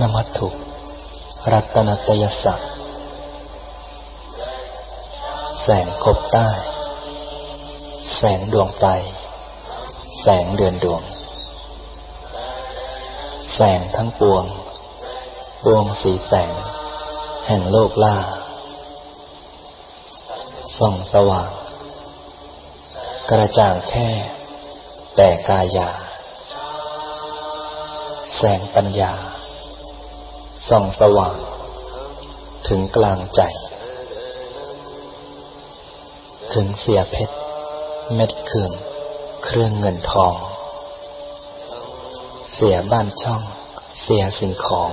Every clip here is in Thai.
นมัตถุ รัตนตยสักแสงคบใต้ แสงดวงไฟ แสงเดือนดวง แสงทั้งปวง ดวงสีแสง แห่งโลกล่า ส่องสว่าง กระจ่างแค่ แต่กายา แสงปัญญา ส่องสว่าง ถึงกลางใจ ถึงเสียเพชร เม็ดเคืองเครื่องเงินทอง เสียบ้านช่อง เสียสิ่งของ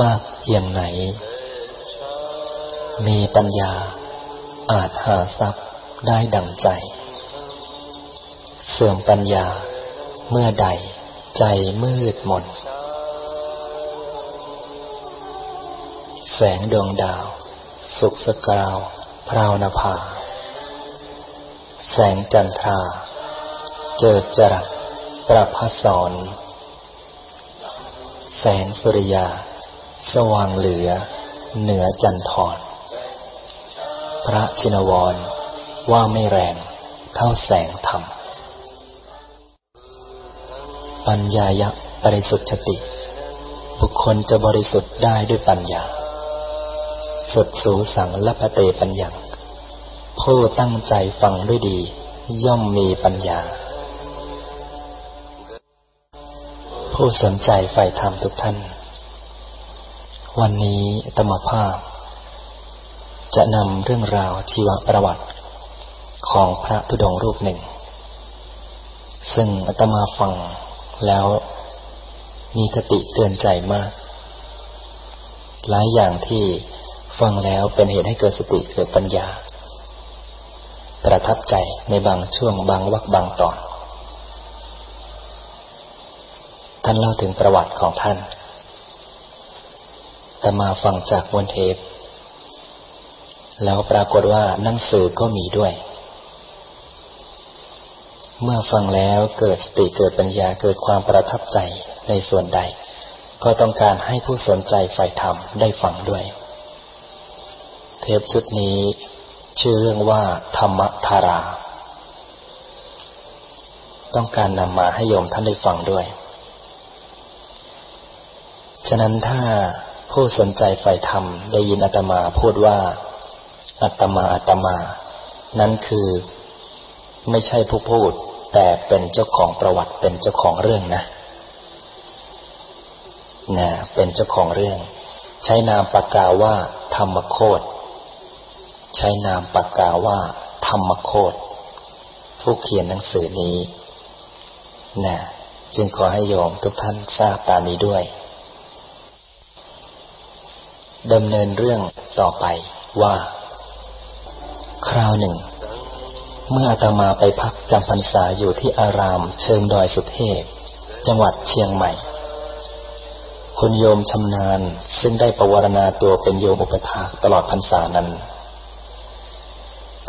มากเพียงไหน มีปัญญาอาจหาทรัพย์ได้ดังใจ เสื่อมปัญญาเมื่อใดใจมืดมน แสงดวงดาว สุกสกราวพราวนภา แสงจันทรา เจิดจรัสประพสอน แสงสุริยา สว่างเหลือ เหนือจันทรพระชินวรว่าไม่แรงเท่าแสงธรรม ปัญญายะบริสุทธิ์ติ บุคคลจะบริสุทธิ์ได้ด้วยปัญญา สุดสูสังละพเตปัญญาผู้ตั้งใจฟังด้วยดี ย่อมมีปัญญา ผู้สนใจใฝ่ธรรมทุกท่าน วันนี้ธรรมภาพ จะนำเรื่องราวชีวประวัติของพระธุดงค์รูปหนึ่ง ซึ่งอาตมาฟัง แล้วมีคติเตือนใจมาก หลายอย่างที่ฟังแล้วเป็นเหตุให้เกิดสติเกิดปัญญา ประทับใจในบางช่วงบางวรรคบางตอน ท่านเล่าถึงประวัติของท่าน แต่มาฟังจากบนเทป แล้วปรากฏว่าหนังสือก็มีด้วย เมื่อฟังแล้วเกิดสติเกิดปัญญาเกิดความประทับใจในส่วนใด ก็ต้องการให้ผู้สนใจใฝ่ธรรมได้ฟังด้วย เทปชุดนี้ชื่อเรื่องว่า ธรรมธารา ต้องการนำมาให้โยมท่านได้ฟังด้วย ฉะนั้นถ้าผู้สนใจใฝ่ธรรมได้ยินอาตมาพูดว่าอาตมาอาตมา นั้นคือไม่ใช่ผู้พูด แต่เป็นเจ้าของประวัติเป็นเจ้าของเรื่องนะนะเป็นเจ้าของเรื่อง ใช้นามปากกาว่า ธรรมโคตใช้นามปากกาว่า ธรรมโคตผู้เขียนหนังสือนี้นะจึงขอให้โยมทุกท่านทราบตามนี้ด้วยดำเนินเรื่องต่อไปว่า คราวหนึ่ง เมื่ออาตมาไปพักจำพรรษาอยู่ที่อาราม เชิงดอยสุเทพ จังหวัดเชียงใหม่ คุณโยมชำนาญซึ่งได้ประวรณาตัวเป็นโยมอุปถากตลอดพรรษานั้น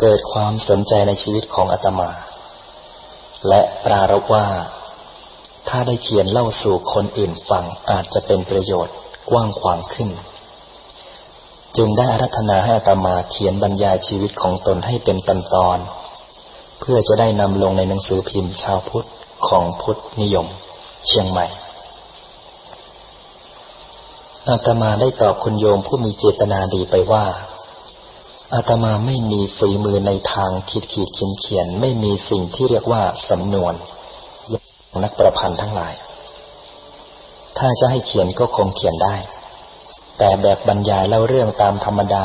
เกิดความสนใจในชีวิตของอาตมา และปรารบว่า ถ้าได้เขียนเล่าสู่คนอื่นฟังอาจจะเป็นประโยชน์กว้างขวางขึ้นจึงได้อารัธนาให้อาตมาเขียนบรรยายชีวิตของตนให้เป็นตอนตอน เพื่อจะได้นำลงในหนังสือพิมพ์ชาวพุทธของพุทธนิยม เชียงใหม่อาตมาได้ตอบคุณโยมผู้มีเจตนาดีไปว่าอาตมาไม่มีฝีมือในทางคิดขีดเขียนเขียน ไม่มีสิ่งที่เรียกว่าสำนวนนักประพันธ์ทั้งหลาย ถ้าจะให้เขียนก็คงเขียนได้ แต่แบบบรรยายเล่าเรื่องตามธรรมดา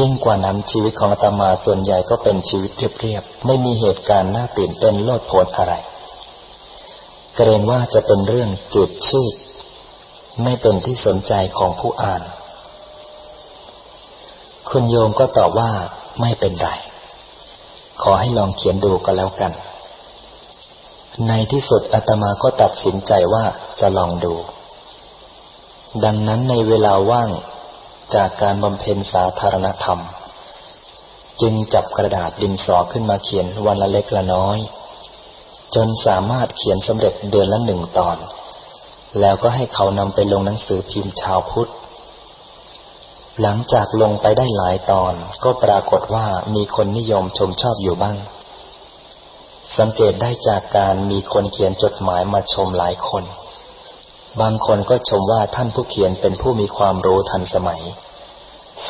ยิ่งกว่านั้นชีวิตของอาตมาส่วนใหญ่ก็เป็นชีวิตเรียบๆไม่มีเหตุการณ์น่าตื่นเต้นโลดโผนอะไร เกรงว่าจะเป็นเรื่องจืดชืดไม่เป็นที่สนใจของผู้อ่าน คุณโยมก็ตอบว่าไม่เป็นไร ขอให้ลองเขียนดูก็แล้วกัน ในที่สุดอาตมาก็ตัดสินใจว่าจะลองดู ดังนั้นในเวลาว่าง จากการบำเพ็ญสาธารณธรรม จึงจับกระดาษดินสอขึ้นมาเขียนวันละเล็กละน้อย จนสามารถเขียนสำเร็จเดือนละหนึ่งตอน แล้วก็ให้เขานำไปลงหนังสือพิมพ์ชาวพุทธ หลังจากลงไปได้หลายตอนก็ปรากฏว่ามีคนนิยมชมชอบอยู่บ้าง สังเกตได้จากการมีคนเขียนจดหมายมาชมหลายคน บางคนก็ชมว่าท่านผู้เขียนเป็นผู้มีความรู้ทันสมัย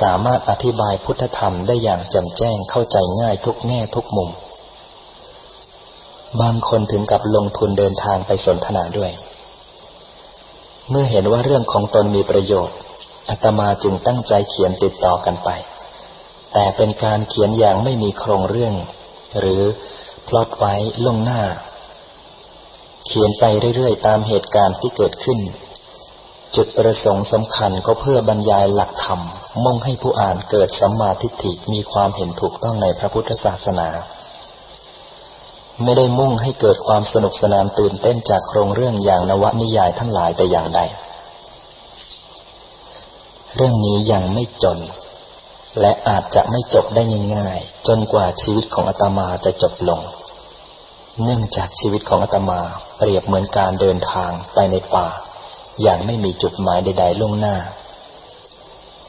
สามารถอธิบายพุทธธรรมได้อย่างแจ่มแจ้งเข้าใจง่ายทุกแง่ทุกมุม บางคนถึงกับลงทุนเดินทางไปสนทนาด้วย เมื่อเห็นว่าเรื่องของตนมีประโยชน์อาตมาจึงตั้งใจเขียนติดต่อกันไป แต่เป็นการเขียนอย่างไม่มีโครงเรื่อง หรือพลอตไว้ล่วงหน้า เขียนไปเรื่อยๆ ตามเหตุการณ์ที่เกิดขึ้น จุดประสงค์สำคัญก็เพื่อบรรยายหลักธรรม มุ่งให้ผู้อ่านเกิดสัมมาทิฏฐิมีความเห็นถูกต้องในพระพุทธศาสนา ไม่ได้มุ่งให้เกิดความสนุกสนานตื่นเต้นจากโครงเรื่องอย่างนวนิยายทั้งหลายแต่อย่างใด เรื่องนี้ยังไม่จน และอาจจะไม่จบได้ง่ายๆ จนกว่าชีวิตของอาตมาจะจบลง เนื่องจากชีวิตของอาตมาเปรียบเหมือนการเดินทางไปในป่า อย่างไม่มีจุดหมายใด ๆ ล่วงหน้า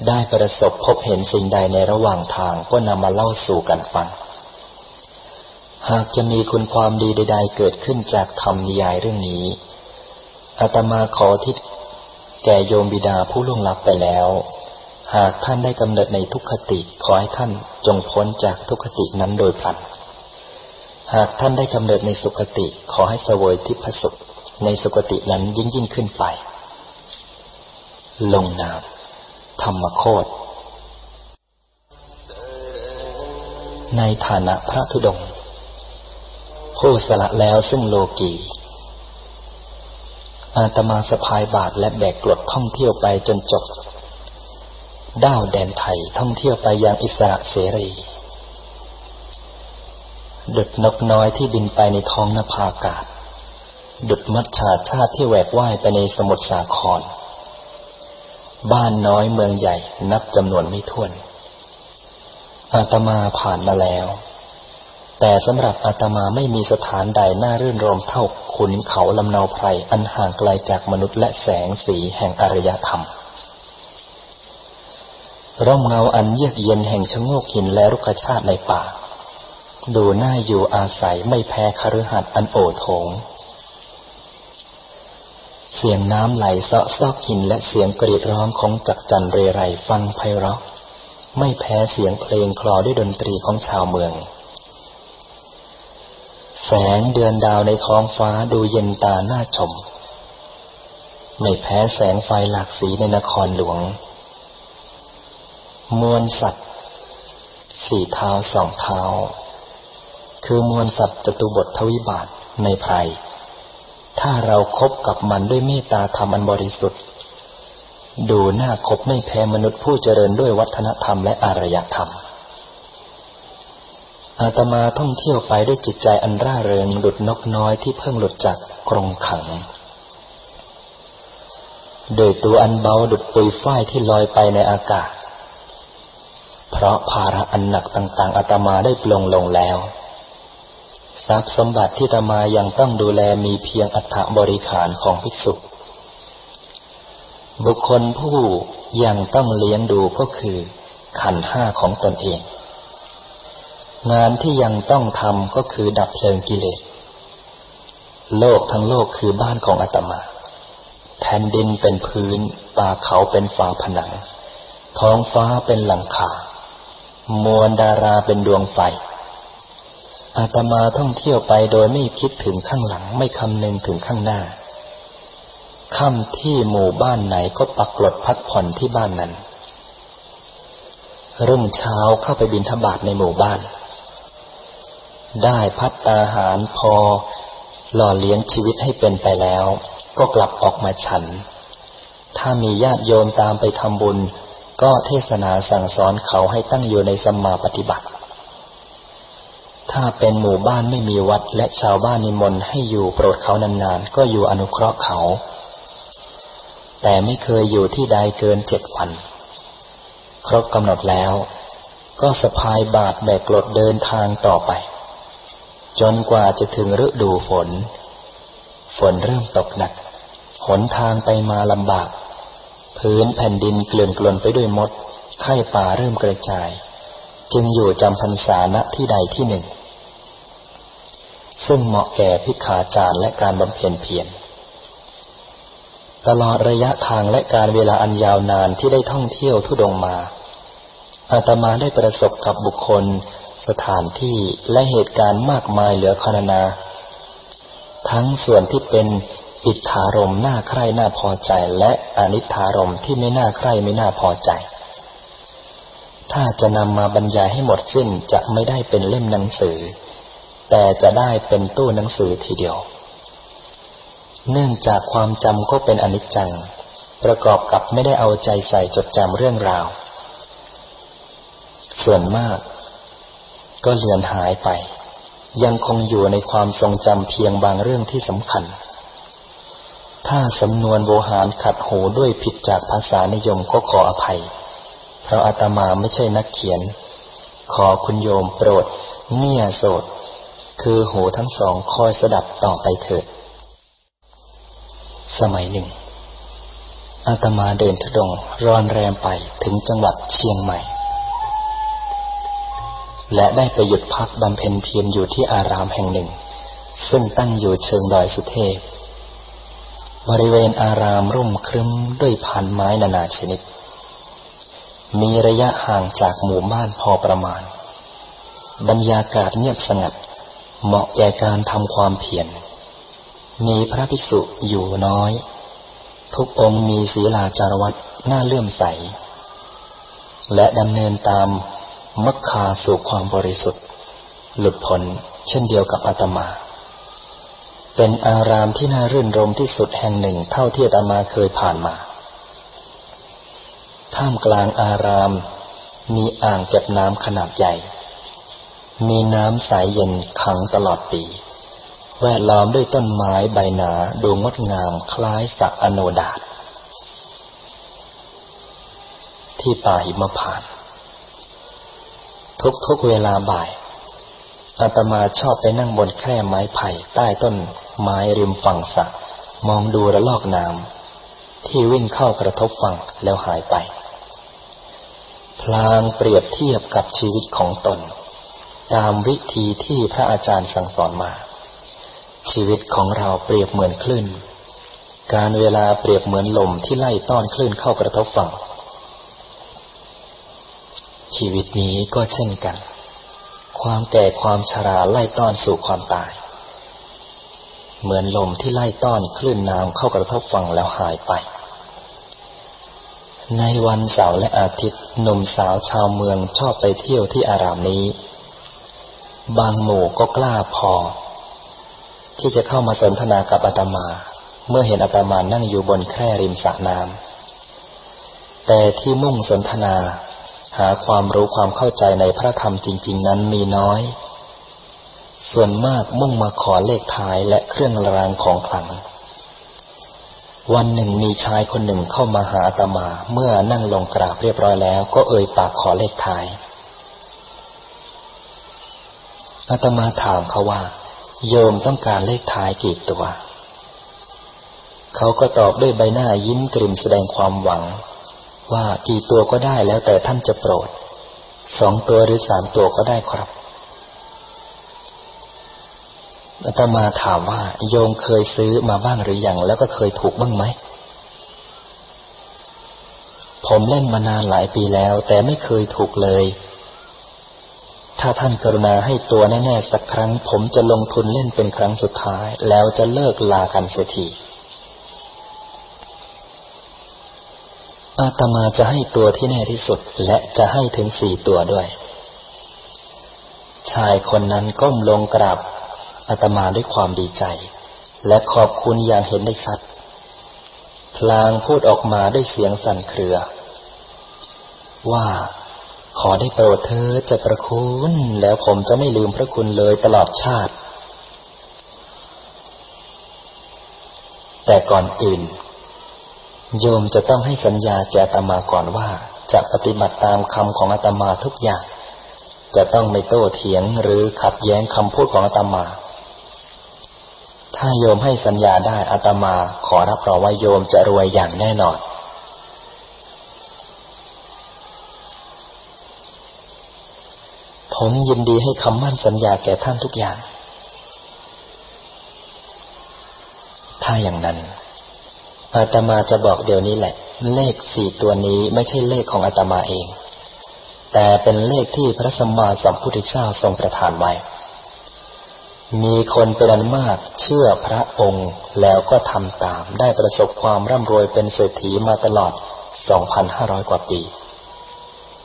ได้ประสบพบเห็นสิ่งใดในระหว่างทางก็นำมาเล่าสู่กันฟัง หากจะมีคุณความดีใด ๆ เกิดขึ้นจากธรรมนิยายเรื่องนี้อาตมาขอทิศแก่โยมบิดาผู้ล่วงลับไปแล้ว หากท่านได้กำเนิดในทุกขติขอให้ท่านจงพ้นจากทุกขตินั้นโดยพลัน หากท่านได้กำเนิดในสุขติ ขอให้สวยทิพสุข ในสุขตินั้นยิ่งยิ่งขึ้นไป ลงนาม ธรรมโคตในฐานะพระธุดงผู้สละแล้วซึ่งโลกีอาตมาสะพายบาทและแบกกรดท่องเที่ยวไปจนจบด้าวแดนไทยท่องเที่ยวไปยังอิสระเสรี ดุดนกน้อยที่บินไปในท้องนภาอากาศ ดุดมัดชาชาติที่แหวกว่ายไปในสมุทรสาคร บ้านน้อยเมืองใหญ่นับจำนวนไม่ถ้วน อาตมาผ่านมาแล้ว แต่สำหรับอาตมาไม่มีสถานใดน่ารื่นรมเท่าขุนเขาลำเนาไพรอันห่างไกลจากมนุษย์และแสงสีแห่งอารยธรรมร่มเงาอันเยือกเย็นแห่งชะโงกหินและรุกชาติในป่า ดูหน่าอยู่อาศัยไม่แพ้คฤหัสถ์อันโอโถงเสียงน้ำไหลเซาะซอกหินและเสียงกรีดร้องของจักจันเรไรฟังไพเราะ ไม่แพ้เสียงเพลงคลอด้วยดนตรีของชาวเมือง แสงเดือนดาวในท้องฟ้าดูเย็นตาน่าชม ไม่แพ้แสงไฟหลากสีในนครหลวง มวลสัตว์ สี่เท้าสองเท้า คือมวลสัตว์จตุบททวิบาทในไพร ถ้าเราครบกับมันด้วยเมตตาธรรมอันบริสุทธิ์ ดูหน้าคบไม่แพ้มนุษย์ผู้เจริญด้วยวัฒนธรรมและอารยธรรม อาตมาท่องเที่ยวไปด้วยจิตใจอันร่าเริงหลุดนกน้อยที่เพิ่งหลุดจากกรงขัง โดยตัวอันเบาดุดปุยฝ้ายที่ลอยไปในอากาศ เพราะภาระอันหนักต่างๆอาตมาได้ปลงลงแล้ว ทรัพย์สมบัติที่ตมายังต้องดูแลมีเพียงอัฐบริขารของภิกษุ บุคคลผู้ยังต้องเลี้ยงดูก็คือ ขันห้าของตนเอง งานที่ยังต้องทำก็คือดับเพลิงกิเลส โลกทั้งโลกคือบ้านของอาตมา แผ่นดินเป็นพื้น ป่าเขาเป็นฝาผนัง ท้องฟ้าเป็นหลังคามวลดาราเป็นดวงไฟ อาตมาท่องเที่ยวไปโดยไม่คิดถึงข้างหลังไม่คำนึงถึงข้างหน้าค่ำที่หมู่บ้านไหนก็ปักกลดพักผ่อนที่บ้านนั้น รุ่งเช้าเข้าไปบินทบาทในหมู่บ้าน ได้พัดอาหารพอหล่อเลี้ยงชีวิตให้เป็นไปแล้ว ก็กลับออกมาฉัน ถ้ามีญาติโยมตามไปทำบุญ ก็เทศนาสั่งสอนเขาให้ตั้งอยู่ในสัมมาปฏิบัติ ถ้าเป็นหมู่บ้านไม่มีวัดและชาวบ้านนิมนต์ให้อยู่โปรดเขานานๆ ก็อยู่อนุเคราะห์เขา แต่ไม่เคยอยู่ที่ใดเกินเจ็ดวัน ครบกำหนดแล้ว ก็สะพายบาทแบกกรดเดินทางต่อไป จนกว่าจะถึงฤดูฝน ฝนเริ่มตกหนัก หนทางไปมาลำบาก พื้นแผ่นดินเกลื่อนกลนไปด้วยมด ไข้ป่าเริ่มกระจาย จึงอยู่จำพรรษาณที่ใดที่หนึ่ง ซึ่งเหมาะแก่พิขาจารและการบำเพ็ญเพียรตลอดระยะทางและการเวลาอันยาวนานที่ได้ท่องเที่ยวทุดงมา อาตมาได้ประสบกับบุคคล สถานที่และเหตุการณ์มากมายเหลือคณนา ทั้งส่วนที่เป็นอิทธารมน่าใคร่น่าพอใจและอนิธารมที่ไม่น่าใคร่ไม่น่าพอใจ ถ้าจะนำมาบรรยายให้หมดสิ้นจะไม่ได้เป็นเล่มหนังสือ แต่จะได้เป็นตู้หนังสือทีเดียว เนื่องจากความจำก็เป็นอนิจจัง ประกอบกับไม่ได้เอาใจใส่จดจำเรื่องราว ส่วนมาก ก็เลือนหายไป ยังคงอยู่ในความทรงจำเพียงบางเรื่องที่สำคัญ ถ้าสำนวนโวหารขัดหูด้วยผิดจากภาษานิยมก็ขออภัย เพราะอาตมาไม่ใช่นักเขียน ขอคุณโยมโปรดเงี่ยโสด คือหูทั้งสองคอยสดับต่อไปเถิด สมัยหนึ่ง อาตมาเดินทดงรอนแรมไปถึงจังหวัดเชียงใหม่ และได้ไปหยุดพักบำเพ็ญเพียรอยู่ที่อารามแห่งหนึ่ง ซึ่งตั้งอยู่เชิงดอยสุเทพ บริเวณอารามร่มครึ้มด้วยพันไม้นานาชนิด มีระยะห่างจากหมู่บ้านพอประมาณ บรรยากาศเงียบสงัด เหมาะแก่การทำความเพียร มีพระภิกษุอยู่น้อย ทุกองค์มีศีลาจารวัตน่าเลื่อมใส และดำเนินตามมักคาสู่ความบริสุทธิ์ หลุดพ้นเช่นเดียวกับอาตมา เป็นอารามที่น่ารื่นรมที่สุดแห่งหนึ่งเท่าที่อาตมาเคยผ่านมา ท่ามกลางอารามมีอ่างเก็บน้ำขนาดใหญ่ มีน้ำใสยเย็นขังตลอดปี แวดล้อมด้วยต้นไม้ใบหนาดูงดงามคล้ายสักอโนดาตที่ป่าหิมพาน ทุกๆเวลาบ่ายอาตมาชอบไปนั่งบนแคร่ไม้ไผ่ใต้ต้นไม้ริมฝั่งสระมองดูระลอกน้ำที่วิ่งเข้ากระทบฝั่งแล้วหายไป พลางเปรียบเทียบกับชีวิตของตน ตามวิธีที่พระอาจารย์สั่งสอนมา ชีวิตของเราเปรียบเหมือนคลื่น การเวลาเปรียบเหมือนลมที่ไล่ต้อนคลื่นเข้ากระทบฝั่ง ชีวิตนี้ก็เช่นกัน ความแก่ความชราไล่ต้อนสู่ความตาย เหมือนลมที่ไล่ต้อนคลื่นน้ำเข้ากระทบฝั่งแล้วหายไปในวันเสาร์และอาทิตย์หนุ่มสาวชาวเมืองชอบไปเที่ยวที่อารามนี้ บางหมู่ก็กล้าพอ ที่จะเข้ามาสนทนากับอาตมา เมื่อเห็นอาตมานั่งอยู่บนแคร่ริมสระน้ำแต่ที่มุ่งสนทนา หาความรู้ความเข้าใจในพระธรรมจริง ๆ นั้นมีน้อย ส่วนมากมุ่งมาขอเลขท้ายและเครื่องรางของขลัง วันหนึ่งมีชายคนหนึ่งเข้ามาหาอาตมา เมื่อนั่งลงกราบเรียบร้อยแล้ว ก็เอ่ยปากขอเลขท้าย อาตมาถามเขาว่า โยมต้องการเลขท้ายกี่ตัว เขาก็ตอบด้วยใบหน้ายิ้มกริมแสดงความหวัง ว่ากี่ตัวก็ได้แล้วแต่ท่านจะโปรดสองตัวหรือสามตัวก็ได้ครับอาตมาถามว่า โยมเคยซื้อมาบ้างหรืออยังแล้วก็เคยถูกบ้างไหมผมเล่นมานานหลายปีแล้ว แต่ไม่เคยถูกเลย ถ้าท่านกรุณาให้ตัวแน่ๆสักครั้ง ผมจะลงทุนเล่นเป็นครั้งสุดท้าย แล้วจะเลิกลากันเสียทีอาตมาจะให้ตัวที่แน่ที่สุด และจะให้ถึงสี่ตัวด้วย ชายคนนั้นก้มลงกราบอาตมาด้วยความดีใจ และขอบคุณอย่างเห็นได้ชัด พลางพูดออกมาด้วยเสียงสั่นเครือ ว่า ขอได้โปรดเธอจะประคุณแล้วผมจะไม่ลืมพระคุณเลยตลอดชาติ แต่ก่อนอื่น โยมจะต้องให้สัญญาแก่อาตมาก่อนว่า จะปฏิบัติตามคำของอาตมาทุกอย่าง จะต้องไม่โต้เถียงหรือขัดแย้งคำพูดของอาตมา ถ้าโยมให้สัญญาได้อาตมาขอรับรองว่าโยมจะรวยอย่างแน่นอน ผมยินดีให้คำมั่นสัญญาแก่ท่านทุกอย่าง ถ้าอย่างนั้น อาตมาจะบอกเดี๋ยวนี้แหละ เลขสี่ตัวนี้ไม่ใช่เลขของอาตมาเอง แต่เป็นเลขที่พระสัมมาสัมพุทธเจ้าทรงประทานไว้ มีคนเป็นอันมากเชื่อพระองค์แล้วก็ทำตาม ได้ประสบความร่ำรวยเป็นเศรษฐีมาตลอด 2,500 กว่าปี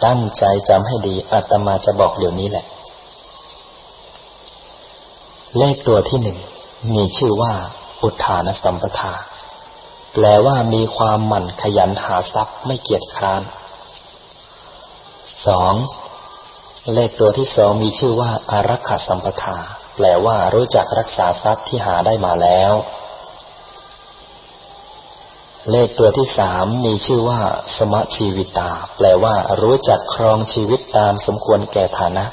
ตั้งใจจำให้ดีอาตมาจะบอกเดี๋ยวนี้แหละ เลขตัวที่หนึ่งมีชื่อว่า อุทานสัมปทา แปลว่ามีความหมั่นขยันหาทรัพย์ไม่เกียจคร้านสองเลขตัวที่สองมีชื่อว่าอารักขาสัมปทา แปลว่ารู้จักรักษาทรัพย์ที่หาได้มาแล้ว เลขตัวที่สามมีชื่อว่า สมชีวิตา แปลว่า รู้จักครองชีวิตตามสมควรแก่ฐานะ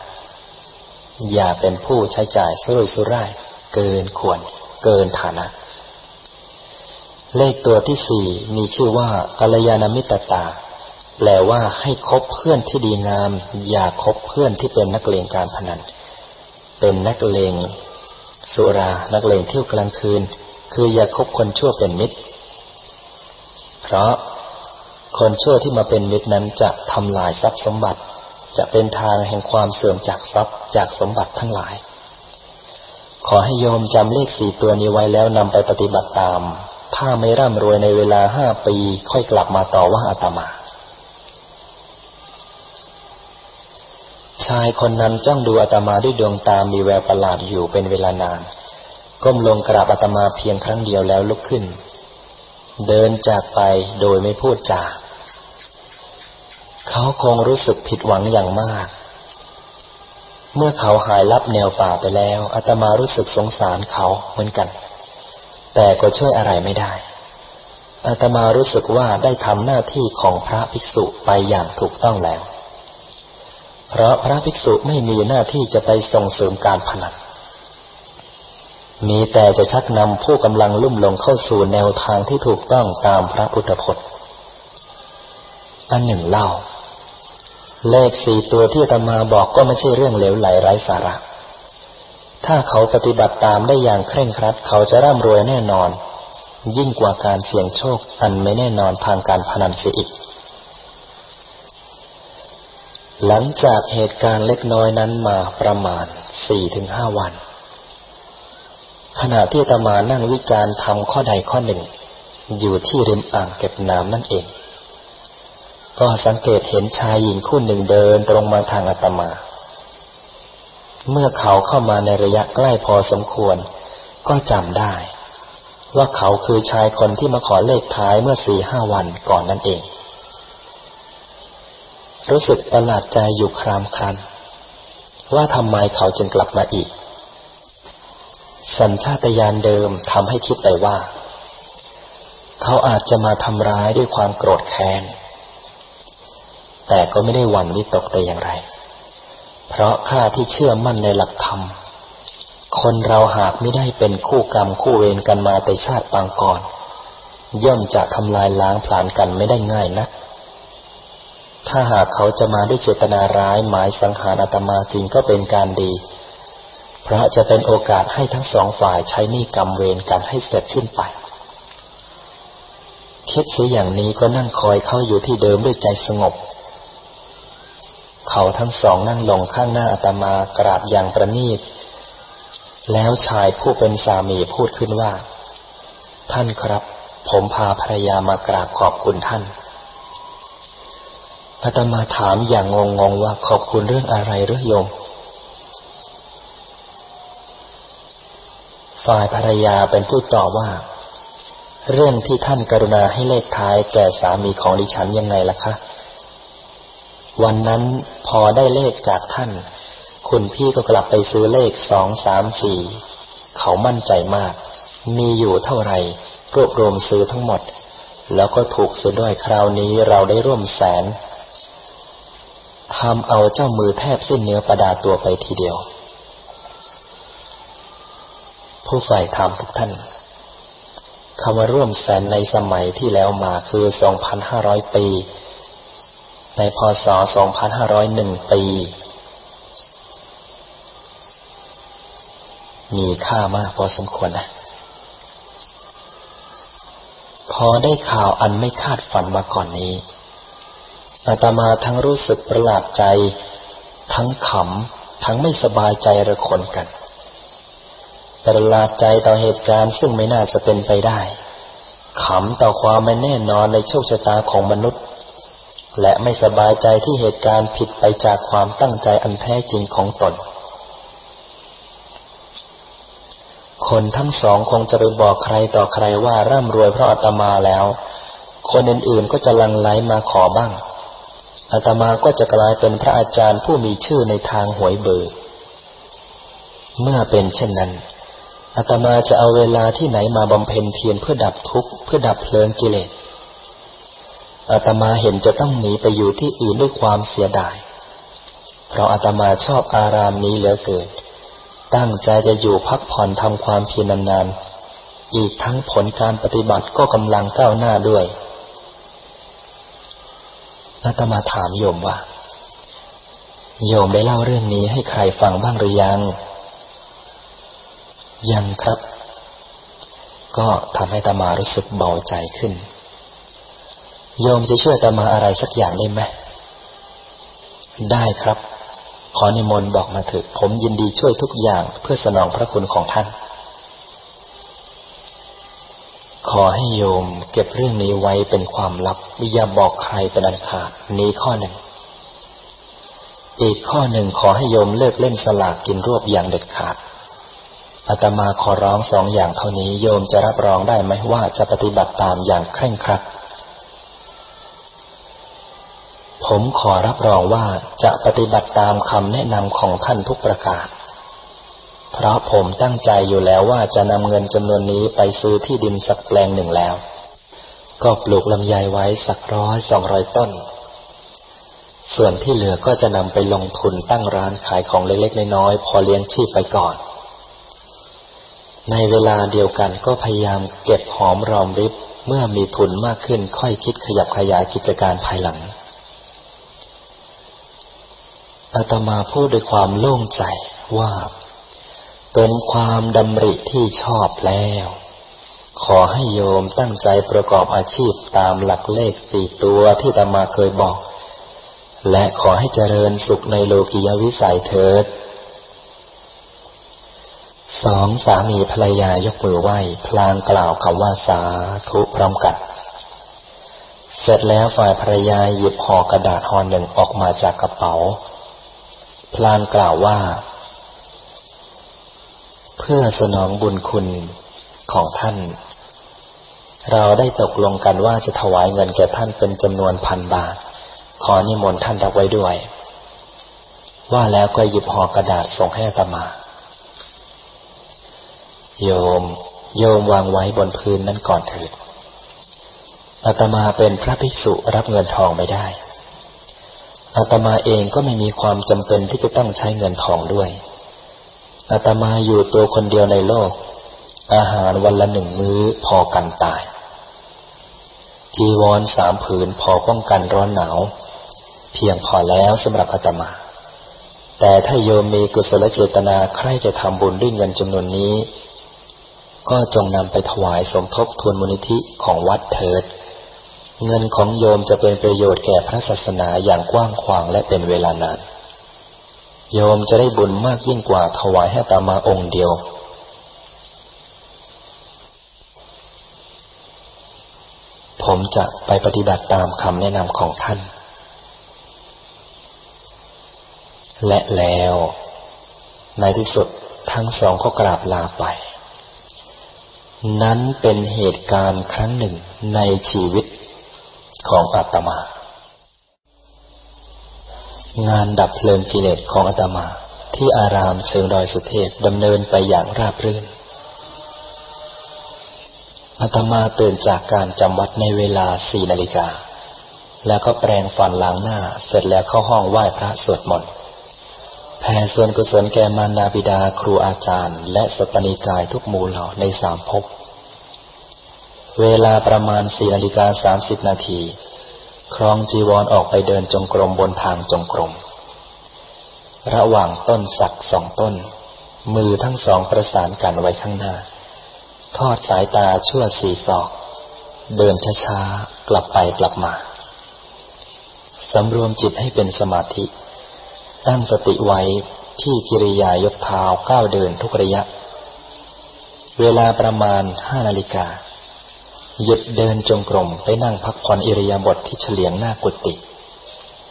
อย่าเป็นผู้ใช้จ่ายสุรุ่ยสุร่าย เกินควร เกินฐานะ เลขตัวที่สี่มีชื่อว่ากัลยาณมิตรตา แปลว่าให้คบเพื่อนที่ดีงาม อย่าคบเพื่อนที่เป็นนักเลงการพนัน เป็นนักเลงสุรา นักเลงเที่ยวกลางคืน คืออย่าคบคนชั่วเป็นมิตร เพราะคนชั่วที่มาเป็นมิตรนั้นจะทำลายทรัพย์สมบัติ จะเป็นทางแห่งความเสื่อมจากทรัพย์จากสมบัติทั้งหลาย ขอให้โยมจำเลขสี่ตัวนี้ไว้แล้วนำไปปฏิบัติตาม ถ้าไม่ร่ำรวยในเวลาห้าปีค่อยกลับมาต่อว่าอาตมา ชายคนนั้นจ้องดูอาตมาด้วยดวงตามีแววประหลาดอยู่เป็นเวลานาน ก้มลงกราบอาตมาเพียงครั้งเดียวแล้วลุกขึ้น เดินจากไปโดยไม่พูดจาเขาคงรู้สึกผิดหวังอย่างมาก เมื่อเขาหายลับแนวป่าไปแล้วอาตมารู้สึกสงสารเขาเหมือนกัน แต่ก็ช่วยอะไรไม่ได้อาตมารู้สึกว่าได้ทำหน้าที่ของพระภิกษุไปอย่างถูกต้องแล้ว เพราะพระภิกษุไม่มีหน้าที่จะไปส่งเสริมการพนัน มีแต่จะชักนำผู้กำลังลุ่มลงเข้าสู่แนวทางที่ถูกต้องตามพระพุทธพจน์ อันหนึ่งเล่า เลขสี่ตัวที่ตมาบอกก็ไม่ใช่เรื่องเหลวไหลไร้สาระ ถ้าเขาปฏิบัติตามได้อย่างเคร่งครัด เขาจะร่ำรวยแน่นอน ยิ่งกว่าการเสี่ยงโชคอันไม่แน่นอนทางการพนันเสียอีก หลังจากเหตุการณ์เล็กน้อยนั้นมาประมาณสี่ถึงห้าวัน ขณะที่ตมานั่งวิจารณ์ทำข้อใดข้อหนึ่ง อยู่ที่ริมอ่างเก็บน้ำนั่นเอง ก็สังเกตเห็นชายหญิงคู่หนึ่งเดินตรงมาทางอาตมา เมื่อเขาเข้ามาในระยะใกล้พอสมควร ก็จำได้ ว่าเขาคือชายคนที่มาขอเลขท้ายเมื่อสี่ห้าวันก่อนนั่นเอง รู้สึกประหลาดใจอยู่ครามครันว่าทำไมเขาจึงกลับมาอีก สัญชาตญาณเดิมทำให้คิดไปว่า เขาอาจจะมาทำร้ายด้วยความโกรธแค้น แต่ก็ไม่ได้หวั่นวิตกแต่อย่างไร เพราะข้าที่เชื่อมั่นในหลักธรรม คนเราหากไม่ได้เป็นคู่กรรมคู่เวรกันมาแต่ชาติปางก่อน ย่อมจะทำลายล้างผลาญกันไม่ได้ง่ายนัก ถ้าหากเขาจะมาด้วยเจตนาร้ายหมายสังหารอาตมาจริงก็เป็นการดี พราะจะเป็นโอกาสให้ทั้งสองฝ่ายใช้นี่กรรมเวรกันให้เสร็จสิ้นไป คิดเสียอย่างนี้ก็นั่งคอยเข้าอยู่ที่เดิมด้วยใจสงบ เขาทั้งสองนั่งลงข้างหน้าอาตมากราบอย่างประณีต แล้วชายผู้เป็นสามีพูดขึ้นว่า ท่านครับ ผมพาภรรยามากราบขอบคุณท่านอาตมาถามอย่างงงๆว่าขอบคุณเรื่องอะไรหรือโยม ฝ่ายภรรยาเป็นผู้ตอบว่า เรื่องที่ท่านกรุณาให้เลขท้ายแก่สามีของดิฉันยังไงล่ะคะ วันนั้นพอได้เลขจากท่าน คุณพี่ก็กลับไปซื้อเลขสองสามสี่เขามั่นใจมาก มีอยู่เท่าไหร่ รวบรวมซื้อทั้งหมด แล้วก็ถูกเสียด้วยคราวนี้เราได้ร่วมแสนทำเอาเจ้ามือแทบสิ้นเนื้อประดาตัวไปทีเดียว ผู้ฝ่ายธรรมทุกท่านคำว่าร่วมแสนในสมัยที่แล้วมาคือ 2,500 ปี ในพศ 2,501 ปี มีค่ามากพอสมควรนะพอได้ข่าวอันไม่คาดฝันมาก่อนนี้อาตมาทั้งรู้สึกประหลาดใจ ทั้งขำ ทั้งไม่สบายใจระคนกัน ประหลาดใจต่อเหตุการณ์ซึ่งไม่น่าจะเป็นไปได้ ขำต่อความไม่แน่นอนในโชคชะตาของมนุษย์ และไม่สบายใจที่เหตุการณ์ผิดไปจากความตั้งใจอันแท้จริงของตน คนทั้งสองคงจะไปบอกใครต่อใครว่าร่ำรวยเพราะอาตมาแล้ว คนอื่นๆก็จะลังไลมาขอบ้างอาตมาก็จะกลายเป็นพระอาจารย์ผู้มีชื่อในทางหวยเบอร์ เมื่อเป็นเช่นนั้น อาตมาจะเอาเวลาที่ไหนมาบำเพ็ญเพียรเพื่อดับทุกข์เพื่อดับเพลิงกิเลสอาตมาเห็นจะต้องหนีไปอยู่ที่อื่นด้วยความเสียดาย เพราะอาตมาชอบอารามนี้เหลือเกิน ตั้งใจจะอยู่พักผ่อนทำความเพียรนานๆ อีกทั้งผลการปฏิบัติก็กำลังก้าวหน้าด้วย อาตมาถามโยมว่า โยมได้เล่าเรื่องนี้ให้ใครฟังบ้างหรือยัง ยังครับ ก็ทำให้ตมารู้สึกเบาใจขึ้น โยมจะช่วยตมาอะไรสักอย่างได้ไหมได้ครับ ขอนิมนต์บอกมาเถิดผมยินดีช่วยทุกอย่างเพื่อสนองพระคุณของท่าน ขอให้โยมเก็บเรื่องนี้ไว้เป็นความลับอย่าบอกใครเป็นอันขาดนี้ข้อหนึ่ง อีกข้อหนึ่งขอให้โยมเลิกเล่นสลากกินรวบอย่างเด็ดขาด อาตมาขอร้องสองอย่างเท่านี้โยมจะรับรองได้ไหมว่าจะปฏิบัติตามอย่างเคร่งครัด ผมขอรับรองว่าจะปฏิบัติตามคำแนะนำของท่านทุกประการเพราะผมตั้งใจอยู่แล้วว่าจะนำเงินจำนวนนี้ไปซื้อที่ดินสักแปลงหนึ่งแล้ว ก็ปลูกลำไยไว้สักร้อยสองร้อยต้น ส่วนที่เหลือก็จะนำไปลงทุนตั้งร้านขายของเล็กๆน้อยๆพอเลี้ยงชีพไปก่อน ในเวลาเดียวกันก็พยายามเก็บหอมรอมริบเมื่อมีทุนมากขึ้นค่อยคิดขยับขยายกิจการภายหลังอาตมาพูดด้วยความโล่งใจว่า เป็นความดำริที่ชอบแล้ว ขอให้โยมตั้งใจประกอบอาชีพตามหลักเลขสี่ตัวที่ตามาเคยบอก และขอให้เจริญสุขในโลกียวิสัยเถิด สองสามีภรรยายกมือไหว้พลางกล่าวคำว่าสาธุพร้อมกัน เสร็จแล้วฝ่ายภรรยาหยิบห่อกระดาษห่อหนึ่งออกมาจากกระเป๋า พลางกล่าวว่า เพื่อสนองบุญคุณของท่าน เราได้ตกลงกันว่าจะถวายเงินแก่ท่านเป็นจำนวนพันบาท ขอนิมนต์ท่านรับไว้ด้วย ว่าแล้วก็หยิบห่อกระดาษส่งให้อาตมา โยม โยมวางไว้บนพื้นนั้นก่อนเถิดอาตมาเป็นพระภิกษุรับเงินทองไม่ได้อาตมาเองก็ไม่มีความจำเป็นที่จะต้องใช้เงินทองด้วยอาตมาอยู่ตัวคนเดียวในโลก อาหารวันละหนึ่งมื้อพอกันตาย จีวรสามผืนพอป้องกันร้อนหนาว เพียงพอแล้วสำหรับอาตมา แต่ถ้าโยมมีกุศลเจตนาใครจะทำบุญด้วยเงินจำนวนนี้ ก็จงนำไปถวายสมทบทุนมูลนิธิของวัดเถิด เงินของโยมจะเป็นประโยชน์แก่พระศาสนาอย่างกว้างขวางและเป็นเวลานาน โยมจะได้บุญมากยิ่งกว่าถวายให้ตามาองค์เดียว ผมจะไปปฏิบัติตามคำแนะนำของท่าน และแล้ว ในที่สุดทั้งสองก็กราบลาไป นั้นเป็นเหตุการณ์ครั้งหนึ่งในชีวิตของอาตมา งานดับเพลิงกิเลสของอาตมา ที่อารามเชิงดอยสุเทพดำเนินไปอย่างราบรื่นอาตมาตื่นจากการจำวัดในเวลาสี่นาฬิกา แล้วก็แปรงฟันล้างหน้า เสร็จแล้วเข้าห้องไหว้พระสวดมนต์ แผ่ส่วนกุศลแก่มารดาบิดาครูอาจารย์ และสตนิกายทุกหมู่เหล่าในสามภพ เวลาประมาณสี่นาฬิกาสามสิบนาทีครองจีวรอออกไปเดินจงกรมบนทางจงกรม ระหว่างต้นสักสองต้น มือทั้งสองประสานกันไว้ข้างหน้า ทอดสายตาชั่วสี่ศอก เดินช้าๆกลับไปกลับมา สำรวมจิตให้เป็นสมาธิ ตั้งสติไว้ที่กิริยายกเท้าก้าวเดินทุกระยะ เวลาประมาณห้านาฬิกา หยุดเดินจงกรมไปนั่งพักผ่อนอิริยาบถทที่เฉลียงหน้ากุฏิ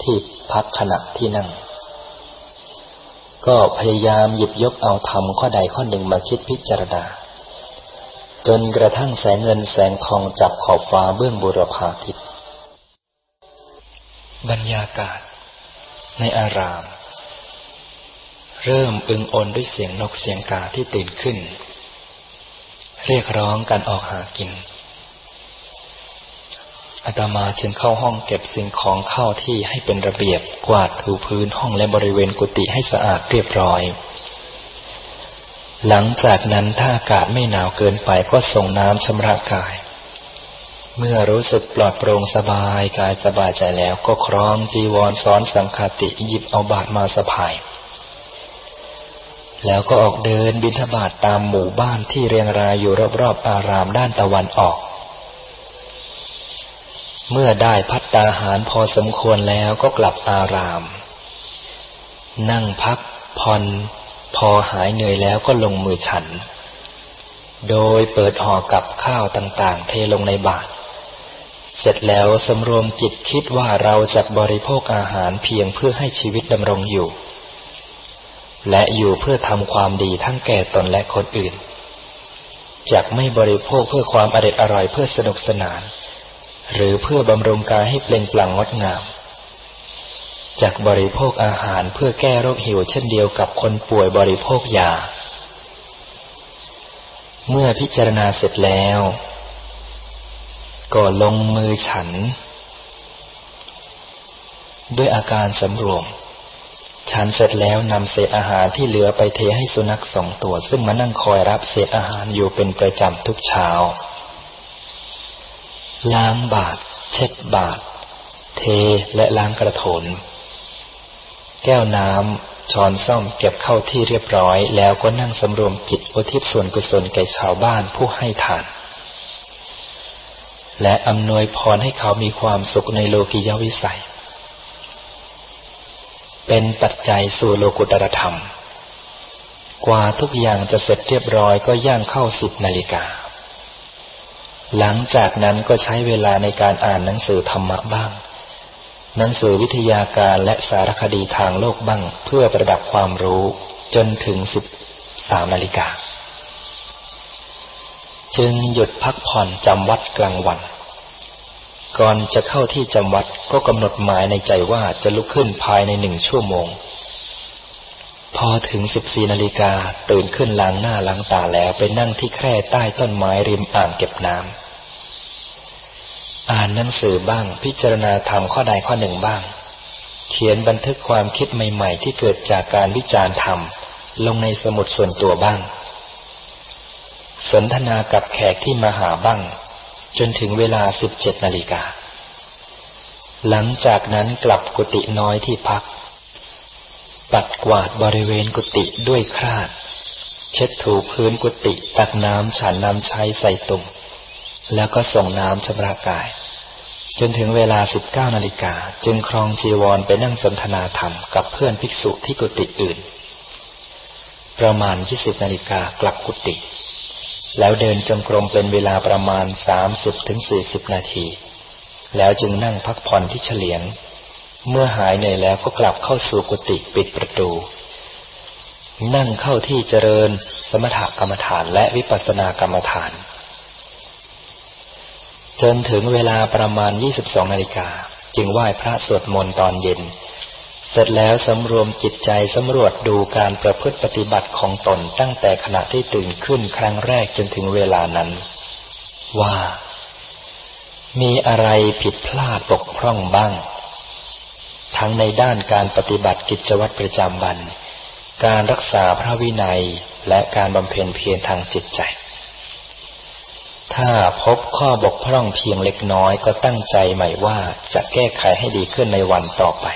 ที่พักขณะที่นั่ง ก็พยายามหยิบยกเอาธรรมข้อใดข้อหนึ่งมาคิดพิจารณา จนกระทั่งแสงเงินแสงทองจับขอบฟ้าเบื้องบุรพาทิตบรรยากาศในอาราม เริ่มอึงอนด้วยเสียงนกเสียงกาที่ตื่นขึ้น เรียกร้องการออกหากินอาตมาจึงเข้าห้องเก็บสิ่งของเข้าที่ให้เป็นระเบียบกวาดถูพื้นห้องและบริเวณกุฏิให้สะอาดเรียบร้อย หลังจากนั้นถ้าอากาศไม่หนาวเกินไปก็ส่งน้ำชำระกาย เมื่อรู้สึกปลอดโปร่งสบายกายสบายใจแล้วก็คล้องจีวรซ้อนสังคติหยิบเอาบาตรมาสะพาย แล้วก็ออกเดินบิณฑบาตตามหมู่บ้านที่เรียงรายอยู่รอบๆอารามด้านตะวันออก เมื่อได้พัตตาหารพอสมควรแล้วก็กลับอาราม นั่งพักผ่อนพอหายเหนื่อยแล้วก็ลงมือฉัน โดยเปิดห่อกับข้าวต่างๆ เทลงในบาตรเสร็จแล้วสำรวมจิตคิดว่าเราจะบริโภคอาหารเพียงเพื่อให้ชีวิตดำรงอยู่ และอยู่เพื่อทำความดีทั้งแก่ตนและคนอื่นจากไม่บริโภคเพื่อความอร็ดอร่อยเพื่อสนุกสนาน หรือเพื่อบำรุงกายให้เปล่งปลั่งงดงามจากบริโภคอาหารเพื่อแก้โรคหิวเช่นเดียวกับคนป่วยบริโภคยา เมื่อพิจารณาเสร็จแล้ว ก็ลงมือฉัน ด้วยอาการสำรวม ฉันเสร็จแล้วนำเศษอาหารที่เหลือไปเทให้สุนัขสองตัว ซึ่งมานั่งคอยรับเศษอาหารอยู่เป็นประจำทุกเช้า ล้างบาตรเช็ดบาตรเทและล้างกระโถน แก้วน้ำช้อนซ่อมเก็บเข้าที่เรียบร้อย แล้วก็นั่งสำรวมจิตอุทิศส่วนกุศลแก่ชาวบ้านผู้ให้ทานและอำนวยพรให้เขามีความสุขในโลกิยวิสัย เป็นปัจจัยสู่โลกุตรธรรม กว่าทุกอย่างจะเสร็จเรียบร้อยก็ย่างเข้าสิบนาฬิกา หลังจากนั้นก็ใช้เวลาในการอ่านหนังสือธรรมะบ้าง หนังสือวิทยาการและสารคดีทางโลกบ้าง เพื่อประดับความรู้จนถึงสิบสามนาฬิกา จึงหยุดพักผ่อนจำวัดกลางวัน ก่อนจะเข้าที่จำวัดก็กำหนดหมายในใจว่าจะลุกขึ้นภายในหนึ่งชั่วโมง พอถึงสิบสี่นาฬิกาตื่นขึ้นล้างหน้าล้างตาแล้วไปนั่งที่แคร่ใต้ต้นไม้ริมอ่างเก็บน้ำอ่านหนังสือบ้างพิจารณาธรรมข้อใดข้อหนึ่งบ้าง เขียนบันทึกความคิดใหม่ๆ ที่เกิดจากการวิจารณ์ธรรมลงในสมุดส่วนตัวบ้าง สนทนากับแขกที่มาหาบ้าง จนถึงเวลาสิบเจ็ดนาฬิกา หลังจากนั้นกลับกุฏิน้อยที่พัก ปัดกวาดบริเวณกุฏิด้วยคราด เช็ดถูพื้นกุฏิตักน้ำฉันน้ำใช้ใส่ตุ่ม แล้วก็ส่งน้ำชำระกาย จนถึงเวลาสิบเก้านาฬิกา จึงครองจีวรไปนั่งสนทนาธรรมกับเพื่อนภิกษุที่กุฏิอื่น ประมาณยี่สิบนาฬิกากลับกุฏิ แล้วเดินจงกรมเป็นเวลาประมาณสามสิบถึงสี่สิบนาที แล้วจึงนั่งพักผ่อนที่เฉลียง เมื่อหายเหนื่อยแล้วก็กลับเข้าสู่กุฏิปิดประตู นั่งเข้าที่เจริญสมถกรรมฐานและวิปัสสนากรรมฐาน จนถึงเวลาประมาณยี่สิบสองนาฬิกาจึงไหว้พระสวดมนต์ตอนเย็น เสร็จแล้วสำรวมจิตใจสำรวจดูการประพฤติปฏิบัติของตนตั้งแต่ขณะที่ตื่นขึ้นครั้งแรกจนถึงเวลานั้น ว่า มีอะไรผิดพลาดบกพร่องบ้าง ทั้งในด้านการปฏิบัติกิจวัตรประจำวัน การรักษาพระวินัยและการบำเพ็ญเพียรทางจิตใจ ถ้าพบข้อบกพร่องเพียงเล็กน้อยก็ตั้งใจใหม่ว่าจะแก้ไขให้ดีขึ้นในวันต่อไป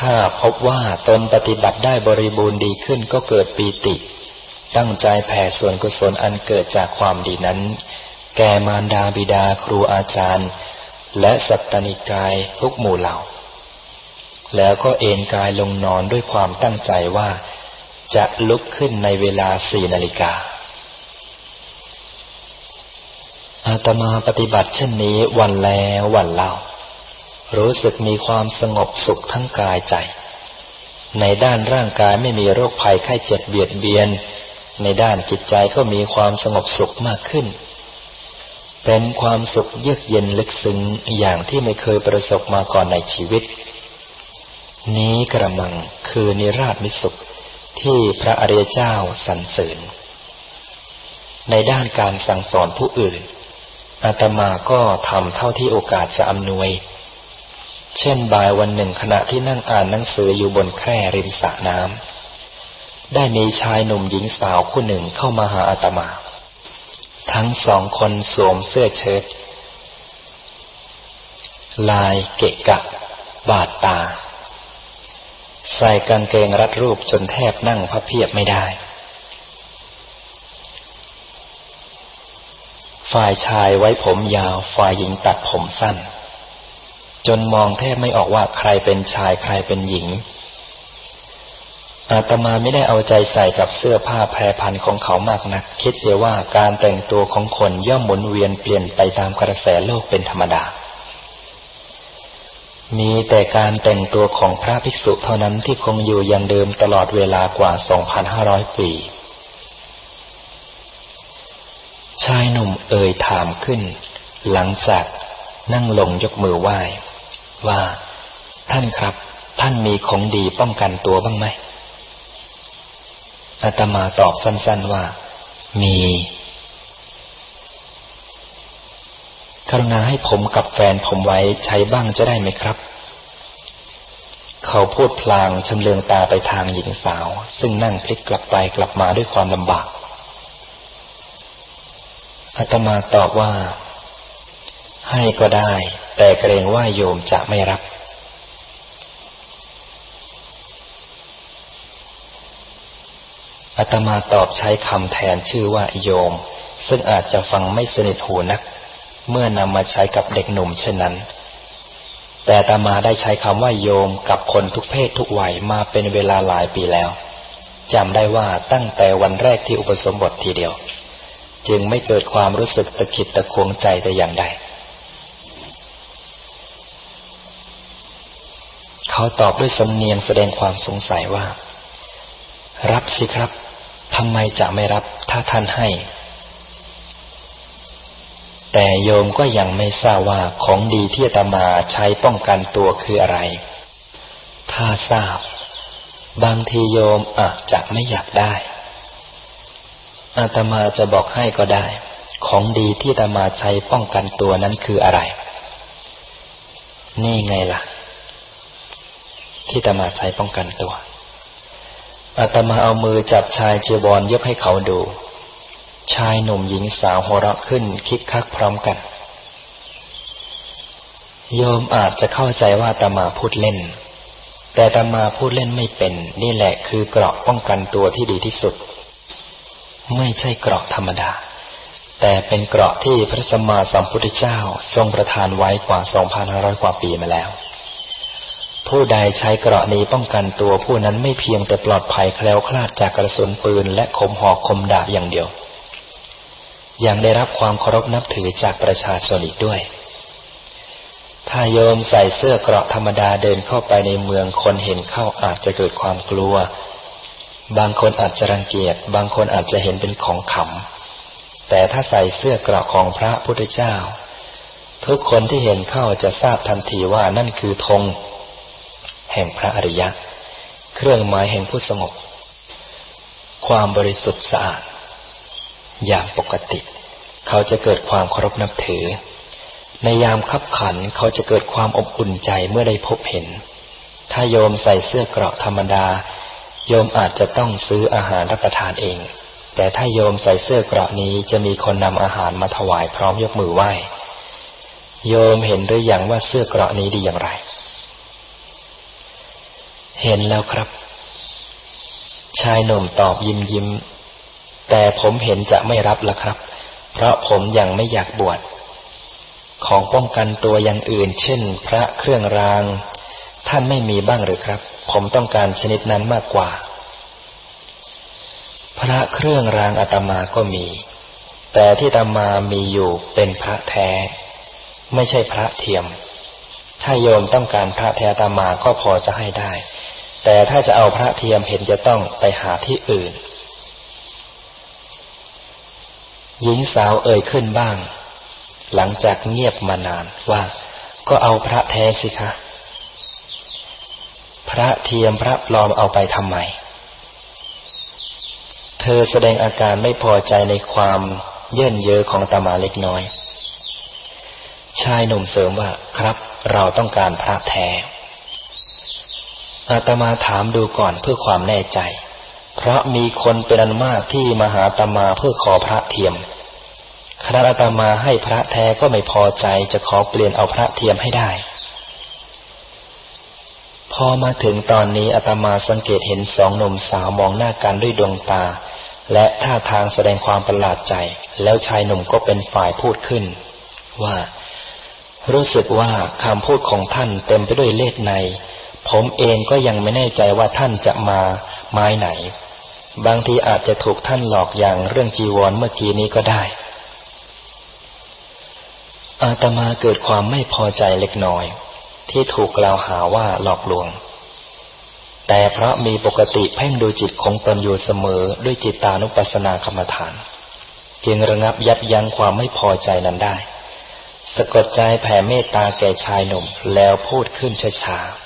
ถ้าพบว่าตนปฏิบัติได้บริบูรณ์ดีขึ้นก็เกิดปีติ ตั้งใจแผ่ส่วนกุศลอันเกิดจากความดีนั้น แก่มารดาบิดาครูอาจารย์ และสัตตนิกายทุกหมู่เหล่า แล้วก็เอนกายลงนอนด้วยความตั้งใจว่า จะลุกขึ้นในเวลาสี่นาฬิกาอาตมาปฏิบัติเช่นนี้วันแล้ววันเล่า รู้สึกมีความสงบสุขทั้งกายใจ ในด้านร่างกายไม่มีโรคภัยไข้เจ็บเบียดเบียน ในด้านจิตใจก็มีความสงบสุขมากขึ้น เป็นความสุขเยือกเย็นลึกซึ้งอย่างที่ไม่เคยประสบมาก่อนในชีวิต นี้กระมังคือนิราชมิสุขที่พระอริยเจ้าสรรเสริญ ในด้านการสั่งสอนผู้อื่นอาตมาก็ทำเท่าที่โอกาสจะอำนวย เช่นบ่ายวันหนึ่งขณะที่นั่งอ่านหนังสืออยู่บนแคร่ริมสระน้ำได้มีชายหนุ่มหญิงสาวคู่หนึ่งเข้ามาหาอาตมา ทั้งสองคนสวมเสื้อเชิ้ตลายเกะกะ บาดตา ใส่กางเกงรัดรูปจนแทบนั่งพระเพียบไม่ได้ ฝ่ายชายไว้ผมยาว ฝ่ายหญิงตัดผมสั้น จนมองแทบไม่ออกว่าใครเป็นชายใครเป็นหญิง อาตมาไม่ได้เอาใจใส่กับเสื้อผ้าแพรพันของเขามากนัก คิดเสียว่าการแต่งตัวของคนย่อมหมุนเวียนเปลี่ยนไปตามกระแสโลกเป็นธรรมดา มีแต่การแต่งตัวของพระภิกษุเท่านั้นที่คงอยู่อย่างเดิมตลอดเวลากว่า 2,500 ปีชายหนุ่มเอ่ยถามขึ้น หลังจากนั่งลงยกมือไหว้ ว่า ท่านครับ ท่านมีของดีป้องกันตัวบ้างไหมอาตมาตอบสั้น ๆว่า มีกรุณาให้ผมกับแฟนผมไว้ใช้บ้างจะได้ไหมครับ เขาพูดพลางชำเลืองตาไปทางหญิงสาว ซึ่งนั่งพลิกกลับไปกลับมาด้วยความลำบากอาตมาตอบว่า ให้ก็ได้ แต่เกรงว่าโยมจะไม่รับ อาตมาตอบใช้คำแทนชื่อว่าโยม ซึ่งอาจจะฟังไม่สนิทหูนัก เมื่อนำมาใช้กับเด็กหนุ่มเช่นนั้น แต่อาตมาได้ใช้คำว่าโยมกับคนทุกเพศทุกวัยมาเป็นเวลาหลายปีแล้วจำได้ว่าตั้งแต่วันแรกที่อุปสมบททีเดียว จึงไม่เกิดความรู้สึกตะขิดตะควงใจแต่อย่างใด เขาตอบด้วยสำเนียงแสดงความสงสัยว่า รับสิครับทำไมจะไม่รับถ้าท่านให้ แต่โยมก็ยังไม่ทราบว่าของดีที่อาตมาใช้ป้องกันตัวคืออะไร ถ้าทราบ บางทีโยมอาจจะไม่อยากได้อาตมาจะบอกให้ก็ได้ ของดีที่อาตมาใช้ป้องกันตัวนั้นคืออะไร นี่ไงล่ะ ที่ตมาใช้ป้องกันตัวอาตมาเอามือจับชายเจีวรยกให้เขาดู ชายหนุ่มหญิงสาวหัวเราะขึ้นคิกคักพร้อมกัน โยมอาจจะเข้าใจว่าตมาพูดเล่น แต่ตมาพูดเล่นไม่เป็น นี่แหละคือเกราะป้องกันตัวที่ดีที่สุด ไม่ใช่เกราะธรรมดา แต่เป็นเกราะที่พระสัมมาสัมพุทธเจ้าทรงประทานไว้กว่า 2,500 กว่าปีมาแล้ว ผู้ใดใช้เกราะนี้ป้องกันตัวผู้นั้นไม่เพียงแต่ปลอดภัยแคล้วคลาดจากกระสุนปืน และคมหอกคมดาบอย่างเดียว ยังได้รับความเคารพนับถือจากประชาชนอีกด้วย ถ้าโยมใส่เสื้อเกราะธรรมดาเดินเข้าไปในเมืองคนเห็นเข้าอาจจะเกิดความกลัว บางคนอาจจะรังเกียจบางคนอาจจะเห็นเป็นของขำแต่ถ้าใส่เสื้อเกราะของพระพุทธเจ้า ทุกคนที่เห็นเข้าจะทราบทันทีว่านั่นคือธง แห่งพระอริยะ เครื่องหมายแห่งผู้สงบ ความบริสุทธิ์สะอาด อย่างปกติ เขาจะเกิดความเคารพนับถือ ในยามขับขันเขาจะเกิดความอบอุ่นใจเมื่อได้พบเห็น ถ้าโยมใส่เสื้อเกราะธรรมดา โยมอาจจะต้องซื้ออาหารรับประทานเอง แต่ถ้าโยมใส่เสื้อเกราะนี้จะมีคนนำอาหารมาถวายพร้อมยกมือไหว้โยมเห็นหรือยังว่าเสื้อเกราะนี้ดีอย่างไร เห็นแล้วครับ ชายหนุ่มตอบยิ้มยิ้ม แต่ผมเห็นจะไม่รับละครับ เพราะผมยังไม่อยากบวช ของป้องกันตัวอย่างอื่น เช่น พระเครื่องราง ท่านไม่มีบ้างหรือครับ ผมต้องการชนิดนั้นมากกว่า พระเครื่องรางอาตมาก็มี แต่ที่อาตมามีอยู่เป็นพระแท้ ไม่ใช่พระเทียมถ้าโยมต้องการพระแท้อามาก็พอจะให้ได้ แต่ถ้าจะเอาพระเทียมเห็นจะต้องไปหาที่อื่น หญิงสาวเอ่ยขึ้นบ้าง หลังจากเงียบมานานว่าก็เอาพระแท้สิคะ พระเทียมพระปลอมเอาไปทำไม เธอแสดงอาการไม่พอใจในความเยื่นเยอะของตมาเล็กน้อย ชายหนุ่มเสริมว่าครับ เราต้องการพระแท้ อาตมาถามดูก่อนเพื่อความแน่ใจ เพราะมีคนเป็นอันมากที่มาหาตมาเพื่อขอพระเทียมคณะอาตมาให้พระแท้ก็ไม่พอใจจะขอเปลี่ยนเอาพระเทียมให้ได้ พอมาถึงตอนนี้อาตมาสังเกตเห็นสองหนุ่มสาวมองหน้ากันด้วยดวงตา และท่าทางแสดงความประหลาดใจ แล้วชายหนุ่มก็เป็นฝ่ายพูดขึ้น ว่า รู้สึกว่าคำพูดของท่านเต็มไปด้วยเลสใน ผมเองก็ยังไม่แน่ใจว่าท่านจะมาไม้ไหน บางทีอาจจะถูกท่านหลอกอย่างเรื่องจีวรเมื่อกี้นี้ก็ได้อาตมาเกิดความไม่พอใจเล็กน้อย ที่ถูกกล่าวหาว่าหลอกลวง แต่เพราะมีปกติเพ่งดูจิตของตนอยู่เสมอด้วยจิตตานุปัสสนากรรมฐาน จึงระงับยับยั้งความไม่พอใจนั้นได้ สะกดใจแผ่เมตตาแก่ชายหนุ่มแล้วพูดขึ้นช้าๆ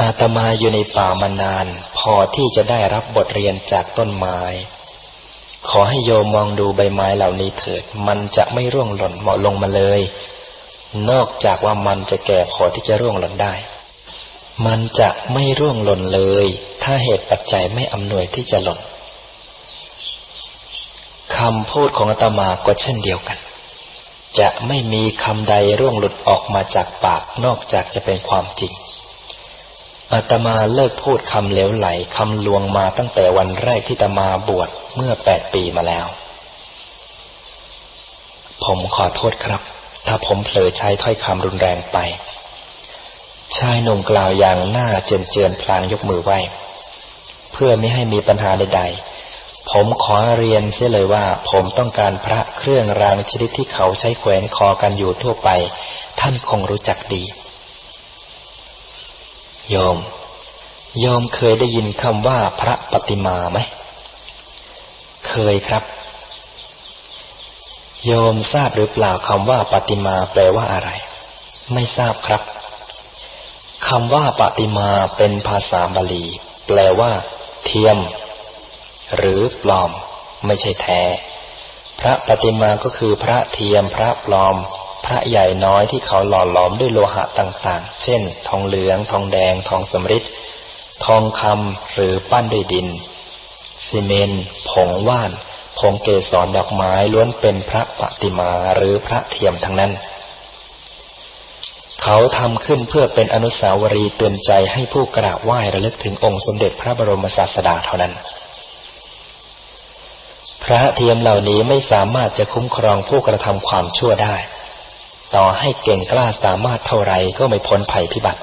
อาตมาอยู่ในป่ามานาน พอที่จะได้รับบทเรียนจากต้นไม้ ขอให้โยมมองดูใบไม้เหล่านี้เถิด มันจะไม่ร่วงหล่นเหมาะลงมาเลย นอกจากว่ามันจะแก่พอที่จะร่วงหล่นได้ มันจะไม่ร่วงหล่นเลย ถ้าเหตุปัจจัยไม่อำนวยที่จะหล่นคำพูดของอาตมาก็เช่นเดียวกัน จะไม่มีคำใดร่วงหลุดออกมาจากปากนอกจากจะเป็นความจริง อาตมาเลิกพูดคำเหลวไหลคำลวงมาตั้งแต่วันแรกที่ตมาบวชเมื่อแปดปีมาแล้ว ผมขอโทษครับ ถ้าผมเผลอใช้ถ้อยคำรุนแรงไป ชายหนุ่มกล่าวอย่างหน้าเจนเจือนพลางยกมือไหว้เพื่อไม่ให้มีปัญหาใด ๆ ผมขอเรียนเสียเลยว่า ผมต้องการพระเครื่องรางชนิดที่เขาใช้แขวนคอกันอยู่ทั่วไป ท่านคงรู้จักดี โยมโยมเคยได้ยินคำว่าพระปฏิมาไหม เคยครับ โยมทราบหรือเปล่าคำว่าปฏิมาแปลว่าอะไร ไม่ทราบครับคำว่าปฏิมาเป็นภาษาบาลี แปลว่า เทียม หรือปลอม ไม่ใช่แท้ พระปฏิมาก็คือพระเทียมพระปลอม พระใหญ่น้อยที่เขาหล่อหลอมด้วยโลหะต่างๆ เช่น ทองเหลือง ทองแดง ทองสมริดทองคำหรือปั้นด้วยดินซีเมนผงว่านผงเกสรดอกไม้ล้วนเป็นพระปฏิมาหรือพระเทียมทั้งนั้น เขาทำขึ้นเพื่อเป็นอนุสาวรีย์เตือนใจให้ผู้กราบไหว้ระลึกถึงองค์สมเด็จพระบรมศาสดาเท่านั้น พระเทียมเหล่านี้ไม่สามารถจะคุ้มครองผู้กระทำความชั่วได้ ต่อให้เก่งกล้าสามารถเท่าไรก็ไม่พ้นภัยพิบัติ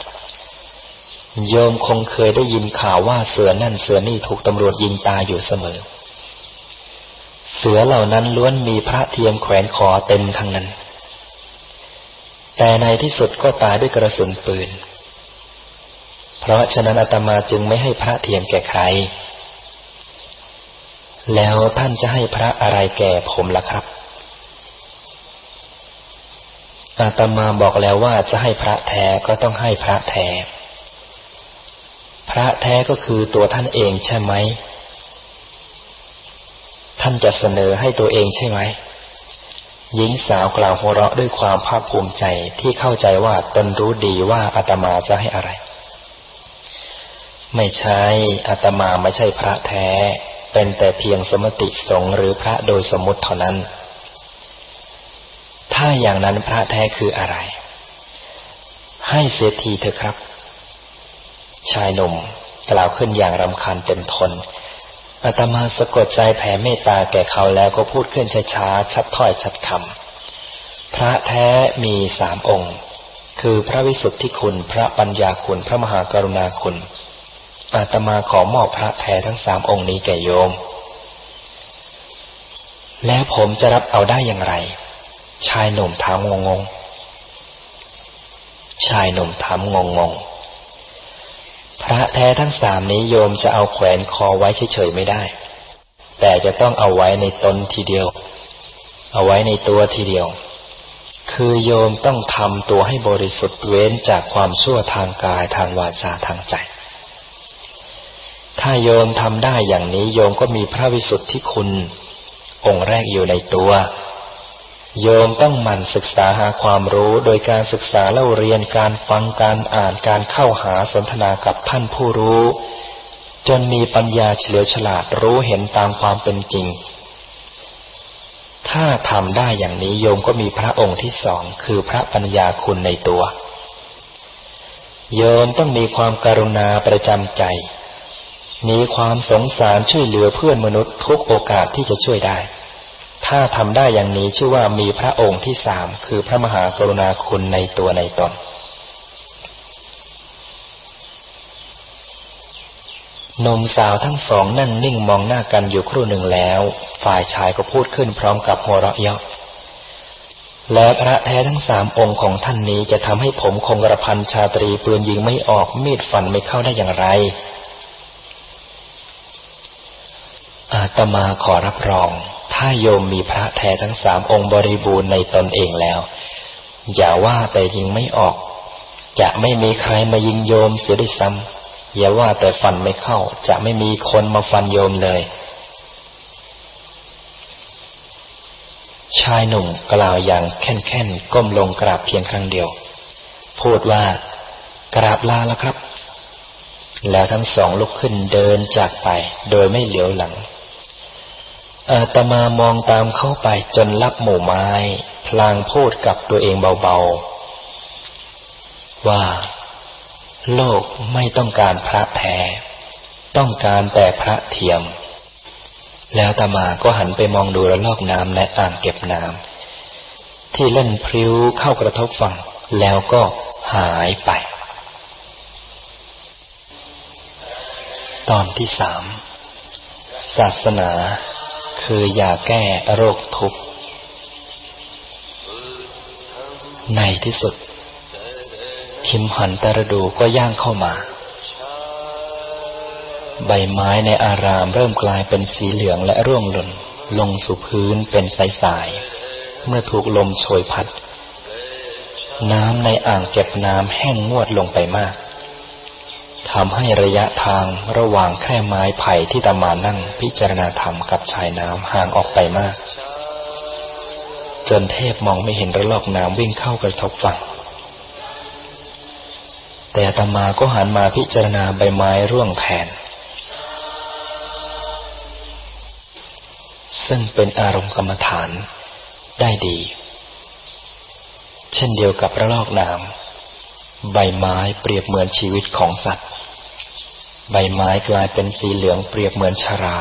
โยมคงเคยได้ยินข่าวว่าเสือนั่นเสือนี่ถูกตำรวจยิงตายอยู่เสมอ เสือเหล่านั้นล้วนมีพระเทียมแขวนคอเต็มทั้งนั้น แต่ในที่สุดก็ตายด้วยกระสุนปืน เพราะฉะนั้นอาตมาจึงไม่ให้พระเทียมแก่ใคร แล้วท่านจะให้พระอะไรแก่ผมล่ะครับ อาตมาบอกแล้วว่าจะให้พระแท้ก็ต้องให้พระแท้ พระแท้ก็คือตัวท่านเองใช่ไหม ท่านจะเสนอให้ตัวเองใช่ไหม หญิงสาวกล่าวหัวเราะด้วยความภาคภูมิใจที่เข้าใจว่าตนรู้ดีว่าอาตมาจะให้อะไร ไม่ใช่อาตมาไม่ใช่พระแท้ เป็นแต่เพียงสมติสงหรือพระโดยสมมติเท่านั้น ถ้าอย่างนั้นพระแท้คืออะไร ให้เสียทีเถอะครับ ชายหนุ่มกล่าวขึ้นอย่างรำคาญเต็มทนอาตมาสะกดใจแผ่เมตตาแก่เขาแล้วก็พูดขึ้นช้าๆชัดถ้อยชัดคำพระแท้มีสามองค์ คือพระวิสุทธิคุณ พระปัญญาคุณ พระมหากรุณาคุณอาตมาขอมอบพระแท้ทั้งสามองค์นี้แก่โยม แล้วผมจะรับเอาได้อย่างไร ชายหนุ่มถามงงๆชายหนุ่มถามงงๆพระแท้ทั้งสามนี้โยมจะเอาแขวนคอไว้เฉยๆไม่ได้ แต่จะต้องเอาไว้ในตนทีเดียว เอาไว้ในตัวทีเดียว คือโยมต้องทำตัวให้บริสุทธิ์เว้นจากความชั่วทางกายทางวาจาทางใจ ถ้าโยมทำได้อย่างนี้โยมก็มีพระวิสุทธิคุณ องค์แรกอยู่ในตัว โยมต้องหมั่นศึกษาหาความรู้โดยการศึกษาเล่าเรียนการฟังการอ่านการเข้าหาสนทนากับท่านผู้รู้ จนมีปัญญาเฉลียวฉลาดรู้เห็นตามความเป็นจริง ถ้าทำได้อย่างนี้โยมก็มีพระองค์ที่สองคือพระปัญญาคุณในตัว โยมต้องมีความการุณาประจำใจ มีความสงสารช่วยเหลือเพื่อนมนุษย์ทุกโอกาสที่จะช่วยได้ ถ้าทำได้อย่างนี้ชื่อว่ามีพระองค์ที่สามคือพระมหากรุณาคุณในตัวในตนนมสาวทั้งสองนั่งนิ่งมองหน้ากันอยู่ครู่หนึ่งแล้ว ฝ่ายชายก็พูดขึ้นพร้อมกับหัวเราะเยาะและพระแท้ทั้งสามองค์ของท่านนี้จะทำให้ผมคงกระพันชาตรีปืนยิงไม่ออกมีดฟันไม่เข้าได้อย่างไร อาตมาขอรับรอง ถ้าโยมมีพระแท้ทั้งสามองค์บริบูรณ์ในตนเองแล้ว อย่าว่าแต่ยิงไม่ออก จะไม่มีใครมายิงโยมเสียด้วยซ้ำอย่าว่าแต่ฟันไม่เข้า จะไม่มีคนมาฟันโยมเลย ชายหนุ่มกล่าวอย่างแค่นแค่นก้มลงกราบเพียงครั้งเดียว พูดว่ากราบลาแล้วครับ แล้วทั้งสองลุกขึ้นเดินจากไปโดยไม่เหลียวหลัง อาตมามองตามเข้าไปจนรับหมู่ไม้ พลางพูดกับตัวเองเบาๆ ว่า โลกไม่ต้องการพระแท้ ต้องการแต่พระเทียม แล้วตมาก็หันไปมองดูระลอกน้ำในอ่างเก็บน้ำที่เล่นพริ้วเข้ากระทบฝั่ง แล้วก็หายไป ตอนที่สามศาสนา คือยาแก้โรคทุกข์ในที่สุดคิมหันตรดูก็ย่างเข้ามา ใบไม้ในอารามเริ่มกลายเป็นสีเหลืองและร่วงหล่นลงสู่พื้นเป็นสายๆ เมื่อถูกลมโชยพัด น้ำในอ่างเก็บน้ำแห้งงวดลงไปมาก ทำให้ระยะทางระหว่างแค่ไม้ไผ่ที่ตามานั่งพิจารณาธรรมกับชายน้ำห่างออกไปมาก จนเทพมองไม่เห็นระลอกน้ำวิ่งเข้ากระทบฝั่ง แต่ตามาก็หันมาพิจารณาใบไม้ร่วงแทน ซึ่งเป็นอารมณ์กรรมฐานได้ดี เช่นเดียวกับระลอกน้ำใบไม้เปรียบเหมือนชีวิตของสัตว์ ใบไม้กลายเป็นสีเหลืองเปรียบเหมือนชรา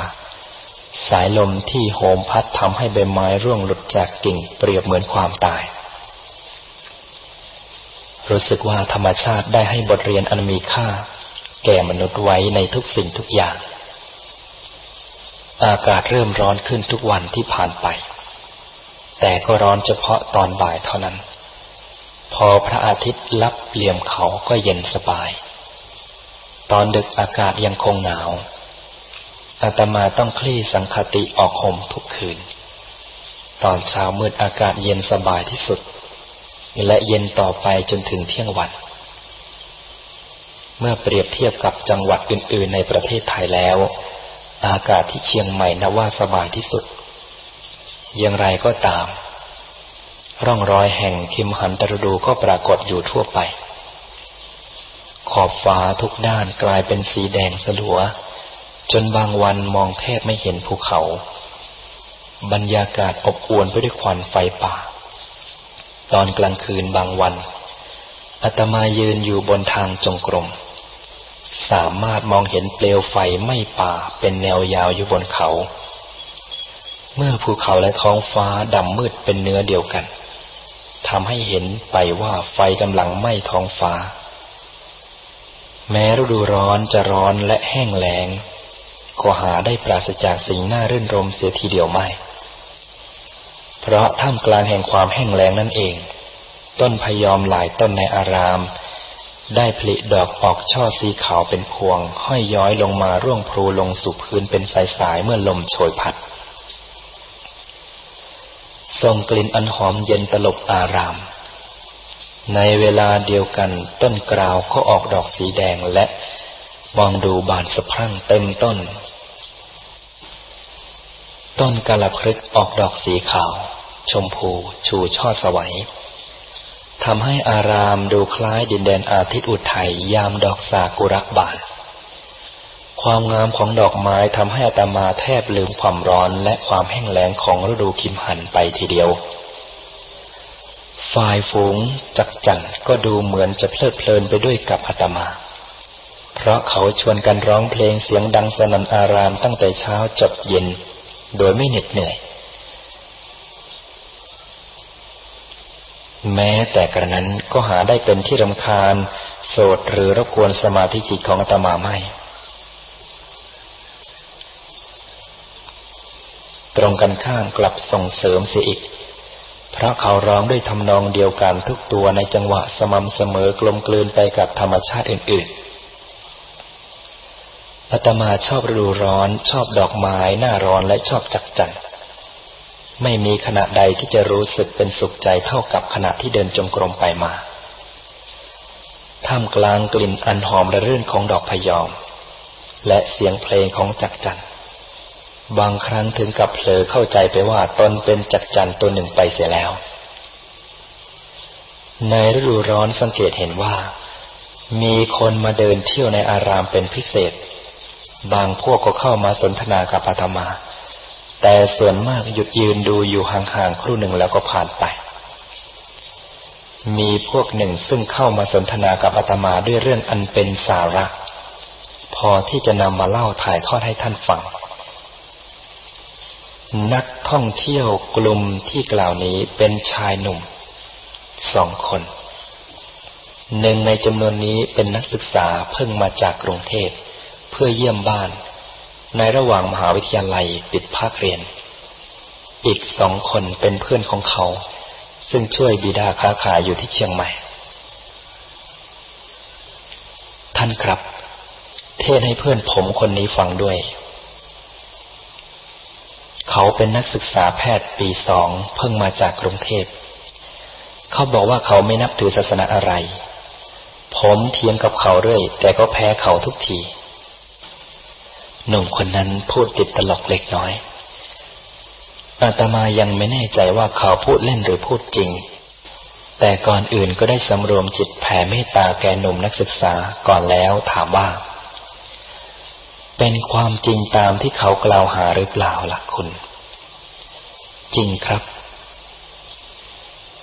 สายลมที่โหมพัดทำให้ใบไม้ร่วงหลุดจากกิ่งเปรียบเหมือนความตาย รู้สึกว่าธรรมชาติได้ให้บทเรียนอันมีค่า แก่มนุษย์ไว้ในทุกสิ่งทุกอย่าง อากาศเริ่มร้อนขึ้นทุกวันที่ผ่านไป แต่ก็ร้อนเฉพาะตอนบ่ายเท่านั้น พอพระอาทิตย์ลับเหลี่ยมเขาก็เย็นสบาย ตอนดึกอากาศยังคงหนาวอาตมาต้องคลี่สังคติออกห่มทุกคืน ตอนเช้ามืดอากาศเย็นสบายที่สุด และเย็นต่อไปจนถึงเที่ยงวัน เมื่อเปรียบเทียบกับจังหวัดอื่น ๆ ในประเทศไทยแล้ว อากาศที่เชียงใหม่นับว่าสบายที่สุด อย่างไรก็ตาม ร่องรอยแห่งคิมหันตรดูก็ปรากฏอยู่ทั่วไป ขอบฟ้าทุกด้านกลายเป็นสีแดงสลัว จนบางวันมองแทบไม่เห็นภูเขา บรรยากาศอบอวลไปด้วยควันไฟป่า ตอนกลางคืนบางวันอาตมายืนอยู่บนทางจงกรม สามารถมองเห็นเปลวไฟไหม้ป่าเป็นแนวยาวอยู่บนเขา เมื่อภูเขาและท้องฟ้าดำมืดเป็นเนื้อเดียวกันทำให้เห็นไปว่าไฟกำลังไหม้ท้องฟ้า แม้ฤดูร้อนจะร้อนและแห้งแล้ง ก็หาได้ปราศจากสิ่งน่ารื่นรมเสียทีเดียวไม่ เพราะท่ามกลางแห่งความแห้งแล้งนั่นเอง ต้นพยอมหลายต้นในอาราม ได้ผลิดอกออกช่อสีขาวเป็นพวง ห้อยย้อยลงมาร่วงพลูลงสู่พื้นเป็นสายสายเมื่อลมโชยพัดส่งกลิ่นอันหอมเย็นตลบอาราม ในเวลาเดียวกันต้นกราวก็ออกดอกสีแดงและมองดูบานสะพรั่งเต็มต้น ต้นกาลพฤกออกดอกสีขาว ชมพูชูช่อสวัยทำให้อารามดูคล้ายดินแดนอาทิตย์อุทัยยามดอกสากุรักบาน ความงามของดอกไม้ทำให้อาตมาแทบลืมความร้อนและความแห้งแล้งของฤดูคิมหันไปทีเดียว ฝ่ายฝูงจักจั่นก็ดูเหมือนจะเพลิดเพลินไปด้วยกับอาตมา เพราะเขาชวนกันร้องเพลงเสียงดังสนั่นอารามตั้งแต่เช้าจดเย็น โดยไม่เหน็ดเหนื่อย แม้แต่กระนั้นก็หาได้เป็นที่รำคาญ โสดหรือรบกวนสมาธิจิตของอาตมาไม่ตรงกันข้ามกลับส่งเสริมเสียอีก เพราะเขาร้องด้วยทำนองเดียวกันทุกตัวในจังหวะสม่ำเสมอกลมกลืนไปกับธรรมชาติอื่นๆอาตมาชอบฤดูร้อน ชอบดอกไม้หน้าร้อนและชอบจักจั่นไม่มีขณะใดที่จะรู้สึกเป็นสุขใจเท่ากับขณะที่เดินจงกรมไปมา ท่ามกลางกลิ่นอันหอมระรื่นของดอกพยอม และเสียงเพลงของจักจั่น บางครั้งถึงกับเผลอเข้าใจไปว่าตนเป็นจักจันตัวหนึ่งไปเสียแล้ว ในฤดูร้อนสังเกตเห็นว่า มีคนมาเดินเที่ยวในอารามเป็นพิเศษ บางพวกก็เข้ามาสนทนากับอาตมา แต่ส่วนมากหยุดยืนดูอยู่ห่างๆครู่หนึ่งแล้วก็ผ่านไป มีพวกหนึ่งซึ่งเข้ามาสนทนากับอาตมาด้วยเรื่องอันเป็นสาระ พอที่จะนำมาเล่าถ่ายทอดให้ท่านฟัง นักท่องเที่ยวกลุ่มที่กล่าวนี้เป็นชายหนุ่มสองคน หนึ่งในจำนวนนี้เป็นนักศึกษาเพิ่งมาจากกรุงเทพเพื่อเยี่ยมบ้าน ในระหว่างมหาวิทยาลัยปิดภาคเรียน อีกสองคนเป็นเพื่อนของเขา ซึ่งช่วยบิดาค้าขายอยู่ที่เชียงใหม่ ท่านครับ เทศให้เพื่อนผมคนนี้ฟังด้วย เขาเป็นนักศึกษาแพทย์ปีสองเพิ่งมาจากกรุงเทพ เขาบอกว่าเขาไม่นับถือศาสนาอะไร ผมเทียงกับเขาเรื่อย แต่ก็แพ้เขาทุกที หนุ่มคนนั้นพูดติดตลกเล็กน้อย อาตมายังไม่แน่ใจว่าเขาพูดเล่นหรือพูดจริง แต่ก่อนอื่นก็ได้สำรวมจิตแผ่เมตตาแก่หนุ่มนักศึกษาก่อนแล้วถามว่า เป็นความจริงตามที่เขากล่าวหาหรือเปล่าล่ะคุณ จริงครับ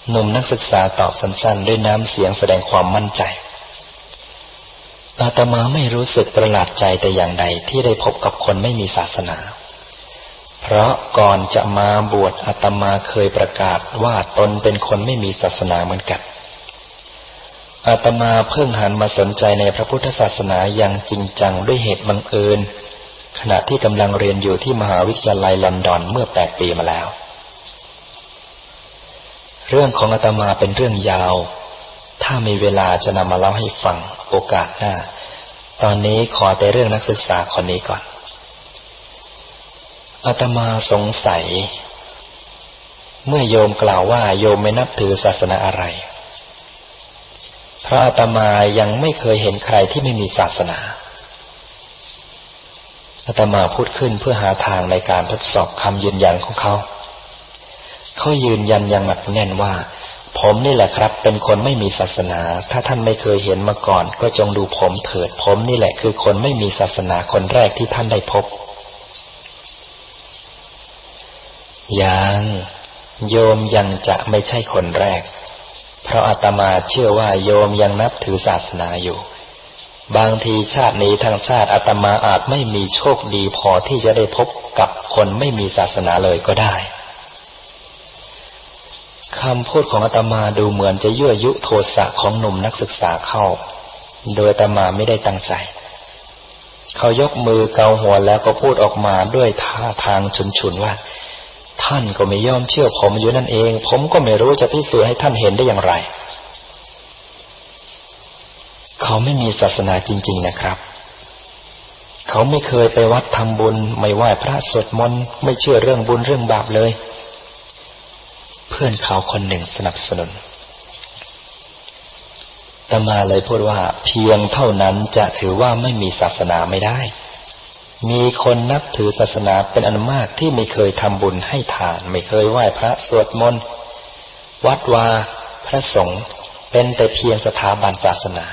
หนุ่มนักศึกษาตอบสั้นๆ ด้วยน้ำเสียงแสดงความมั่นใจ อาตมาไม่รู้สึกประหลาดใจแต่อย่างใดที่ได้พบกับคนไม่มีศาสนา เพราะก่อนจะมาบวชอาตมาเคยประกาศว่าตนเป็นคนไม่มีศาสนาเหมือนกัน อาตมาเพิ่งหันมาสนใจในพระพุทธศาสนาอย่างจริงจังด้วยเหตุบังเอิญ ขณะที่กำลังเรียนอยู่ที่มหาวิทยาลัยลอนดอนเมื่อแปดปีมาแล้ว เรื่องของอาตมาเป็นเรื่องยาว ถ้ามีเวลาจะนำมาเล่าให้ฟังโอกาสหน้า ตอนนี้ขอแต่เรื่องนักศึกษาคนนี้ก่อนอาตมาสงสัย เมื่อโยมกล่าวว่าโยมไม่นับถือศาสนาอะไร พระอาตมายังไม่เคยเห็นใครที่ไม่มีศาสนาอาตมาพูดขึ้นเพื่อหาทางในการทดสอบคำยืนยันของเขา เขายืนยันอย่างหนักแน่นว่า ผมนี่แหละครับ เป็นคนไม่มีศาสนา ถ้าท่านไม่เคยเห็นมาก่อน ก็จงดูผมเถิด ผมนี่แหละคือคนไม่มีศาสนาคนแรกที่ท่านได้พบ ยัง โยมยังจะไม่ใช่คนแรก เพราะอาตมาเชื่อว่าโยมยังนับถือศาสนาอยู่ บางทีชาตินี้ทางชาติอาตมาอาจไม่มีโชคดีพอที่จะได้พบกับคนไม่มีศาสนาเลยก็ได้คำพูดของอาตมาดูเหมือนจะยั่วยุโทสะของหนุ่มนักศึกษาเข้า โดยอาตมาไม่ได้ตั้งใจ เขายกมือเกาหัวแล้วก็พูดออกมาด้วยท่าทางฉุนๆว่า ท่านก็ไม่ยอมเชื่อผมอยู่นั่นเอง ผมก็ไม่รู้จะพิสูจน์ให้ท่านเห็นได้อย่างไร เขาไม่มีศาสนาจริง ๆนะครับ เขาไม่เคยไปวัดทำบุญ ไม่ไหว้พระสวดมนต์ไม่เชื่อเรื่องบุญเรื่องบาปเลย เพื่อนเขาคนหนึ่งสนับสนุนตมาเลยพูดว่าเพียงเท่านั้นจะถือว่าไม่มีศาสนาไม่ได้ มีคนนับถือศาสนาเป็นอันมากที่ไม่เคยทำบุญให้ทาน ไม่เคยไหว้พระสวดมนต์วัดวาพระสงฆ์เป็นแต่เพียงสถาบันศาสนา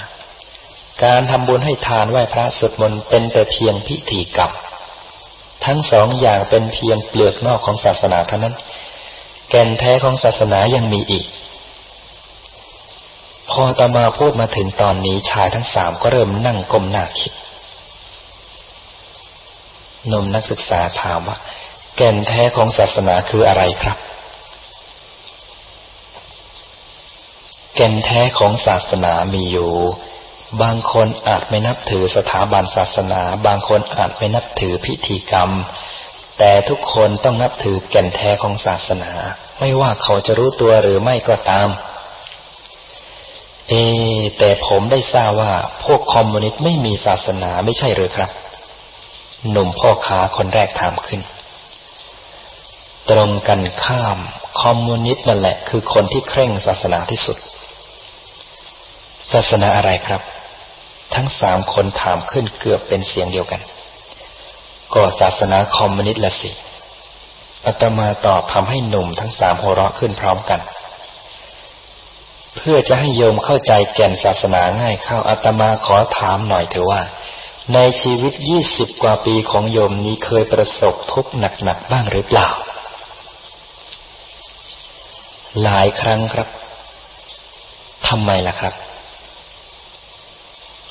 การทำบุญให้ทานไหว้พระสวดมนต์เป็นแต่เพียงพิธีกรรมทั้งสองอย่างเป็นเพียงเปลือกนอกของศาสนาเท่านั้น แก่นแท้ของศาสนายังมีอีก พอตมาพูดมาถึงตอนนี้ชายทั้งสามก็เริ่มนั่งก้มหน้าคิด นมนักศึกษาถามว่า แก่นแท้ของศาสนาคืออะไรครับ แก่นแท้ของศาสนามีอยู่ บางคนอาจไม่นับถือสถาบันศาสนา บางคนอาจไม่นับถือพิธีกรรม แต่ทุกคนต้องนับถือแก่นแท้ของศาสนา ไม่ว่าเขาจะรู้ตัวหรือไม่ก็ตาม เอ แต่ผมได้ทราบว่าพวกคอมมิวนิสต์ไม่มีศาสนาไม่ใช่หรือครับ หนุ่มพ่อค้าคนแรกถามขึ้น ตรงกันข้าม คอมมิวนิสต์นั่นแหละ คือคนที่เคร่งศาสนาที่สุด ศาสนาอะไรครับ ทั้งสามคนถามขึ้นเกือบเป็นเสียงเดียวกัน ก็ศาสนาคอมมิวนิสต์ละสิอาตมาตอบทำให้หนุ่มทั้งสามหัวเราะขึ้นพร้อมกัน เพื่อจะให้โยมเข้าใจแก่นศาสนาง่ายเข้าอาตมาขอถามหน่อยเถอะว่า ในชีวิตยี่สิบกว่าปีของโยมนี้เคยประสบทุกข์หนักๆบ้างหรือเปล่า หลายครั้งครับทำไมล่ะครับ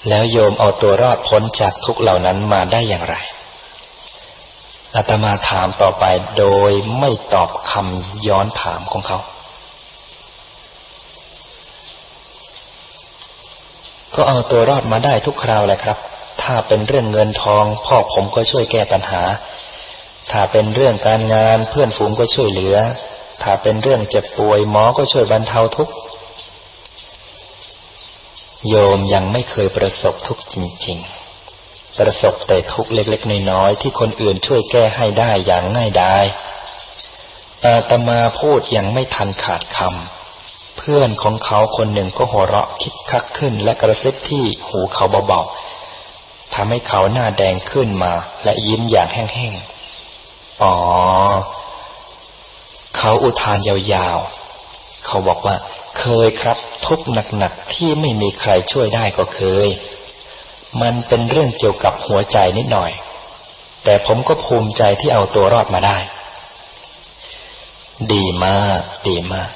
แล้วโยมเอาตัวรอดพ้นจากทุกเหล่านั้นมาได้อย่างไรอาตมาถามต่อไปโดยไม่ตอบคำย้อนถามของเขา ก็เอาตัวรอดมาได้ทุกคราวแหละครับ ถ้าเป็นเรื่องเงินทอง พ่อผมก็ช่วยแก้ปัญหา ถ้าเป็นเรื่องการงานเพื่อนฝูงก็ช่วยเหลือ ถ้าเป็นเรื่องเจ็บป่วยหมอก็ช่วยบรรเทาทุกข์โยมยังไม่เคยประสบทุกข์จริง ๆ ประสบแต่ทุกข์เล็กๆน้อยๆที่คนอื่นช่วยแก้ให้ได้อย่างง่ายดายอาตมาพูดยังไม่ทันขาดคำเพื่อนของเขาคนหนึ่งก็หัวเราะคิกคักขึ้นและกระซิบที่หูเขาเบาๆ ทำให้เขาหน้าแดงขึ้นมา และยิ้มอย่างแห้งๆ อ๋อ เขาอุทานยาวๆ เขาบอกว่า เคยครับ ทุกหนักๆ ที่ไม่มีใครช่วยได้ก็เคย มันเป็นเรื่องเกี่ยวกับหัวใจนิดหน่อย แต่ผมก็ภูมิใจที่เอาตัวรอดมาได้ ดีมาก ดีมาก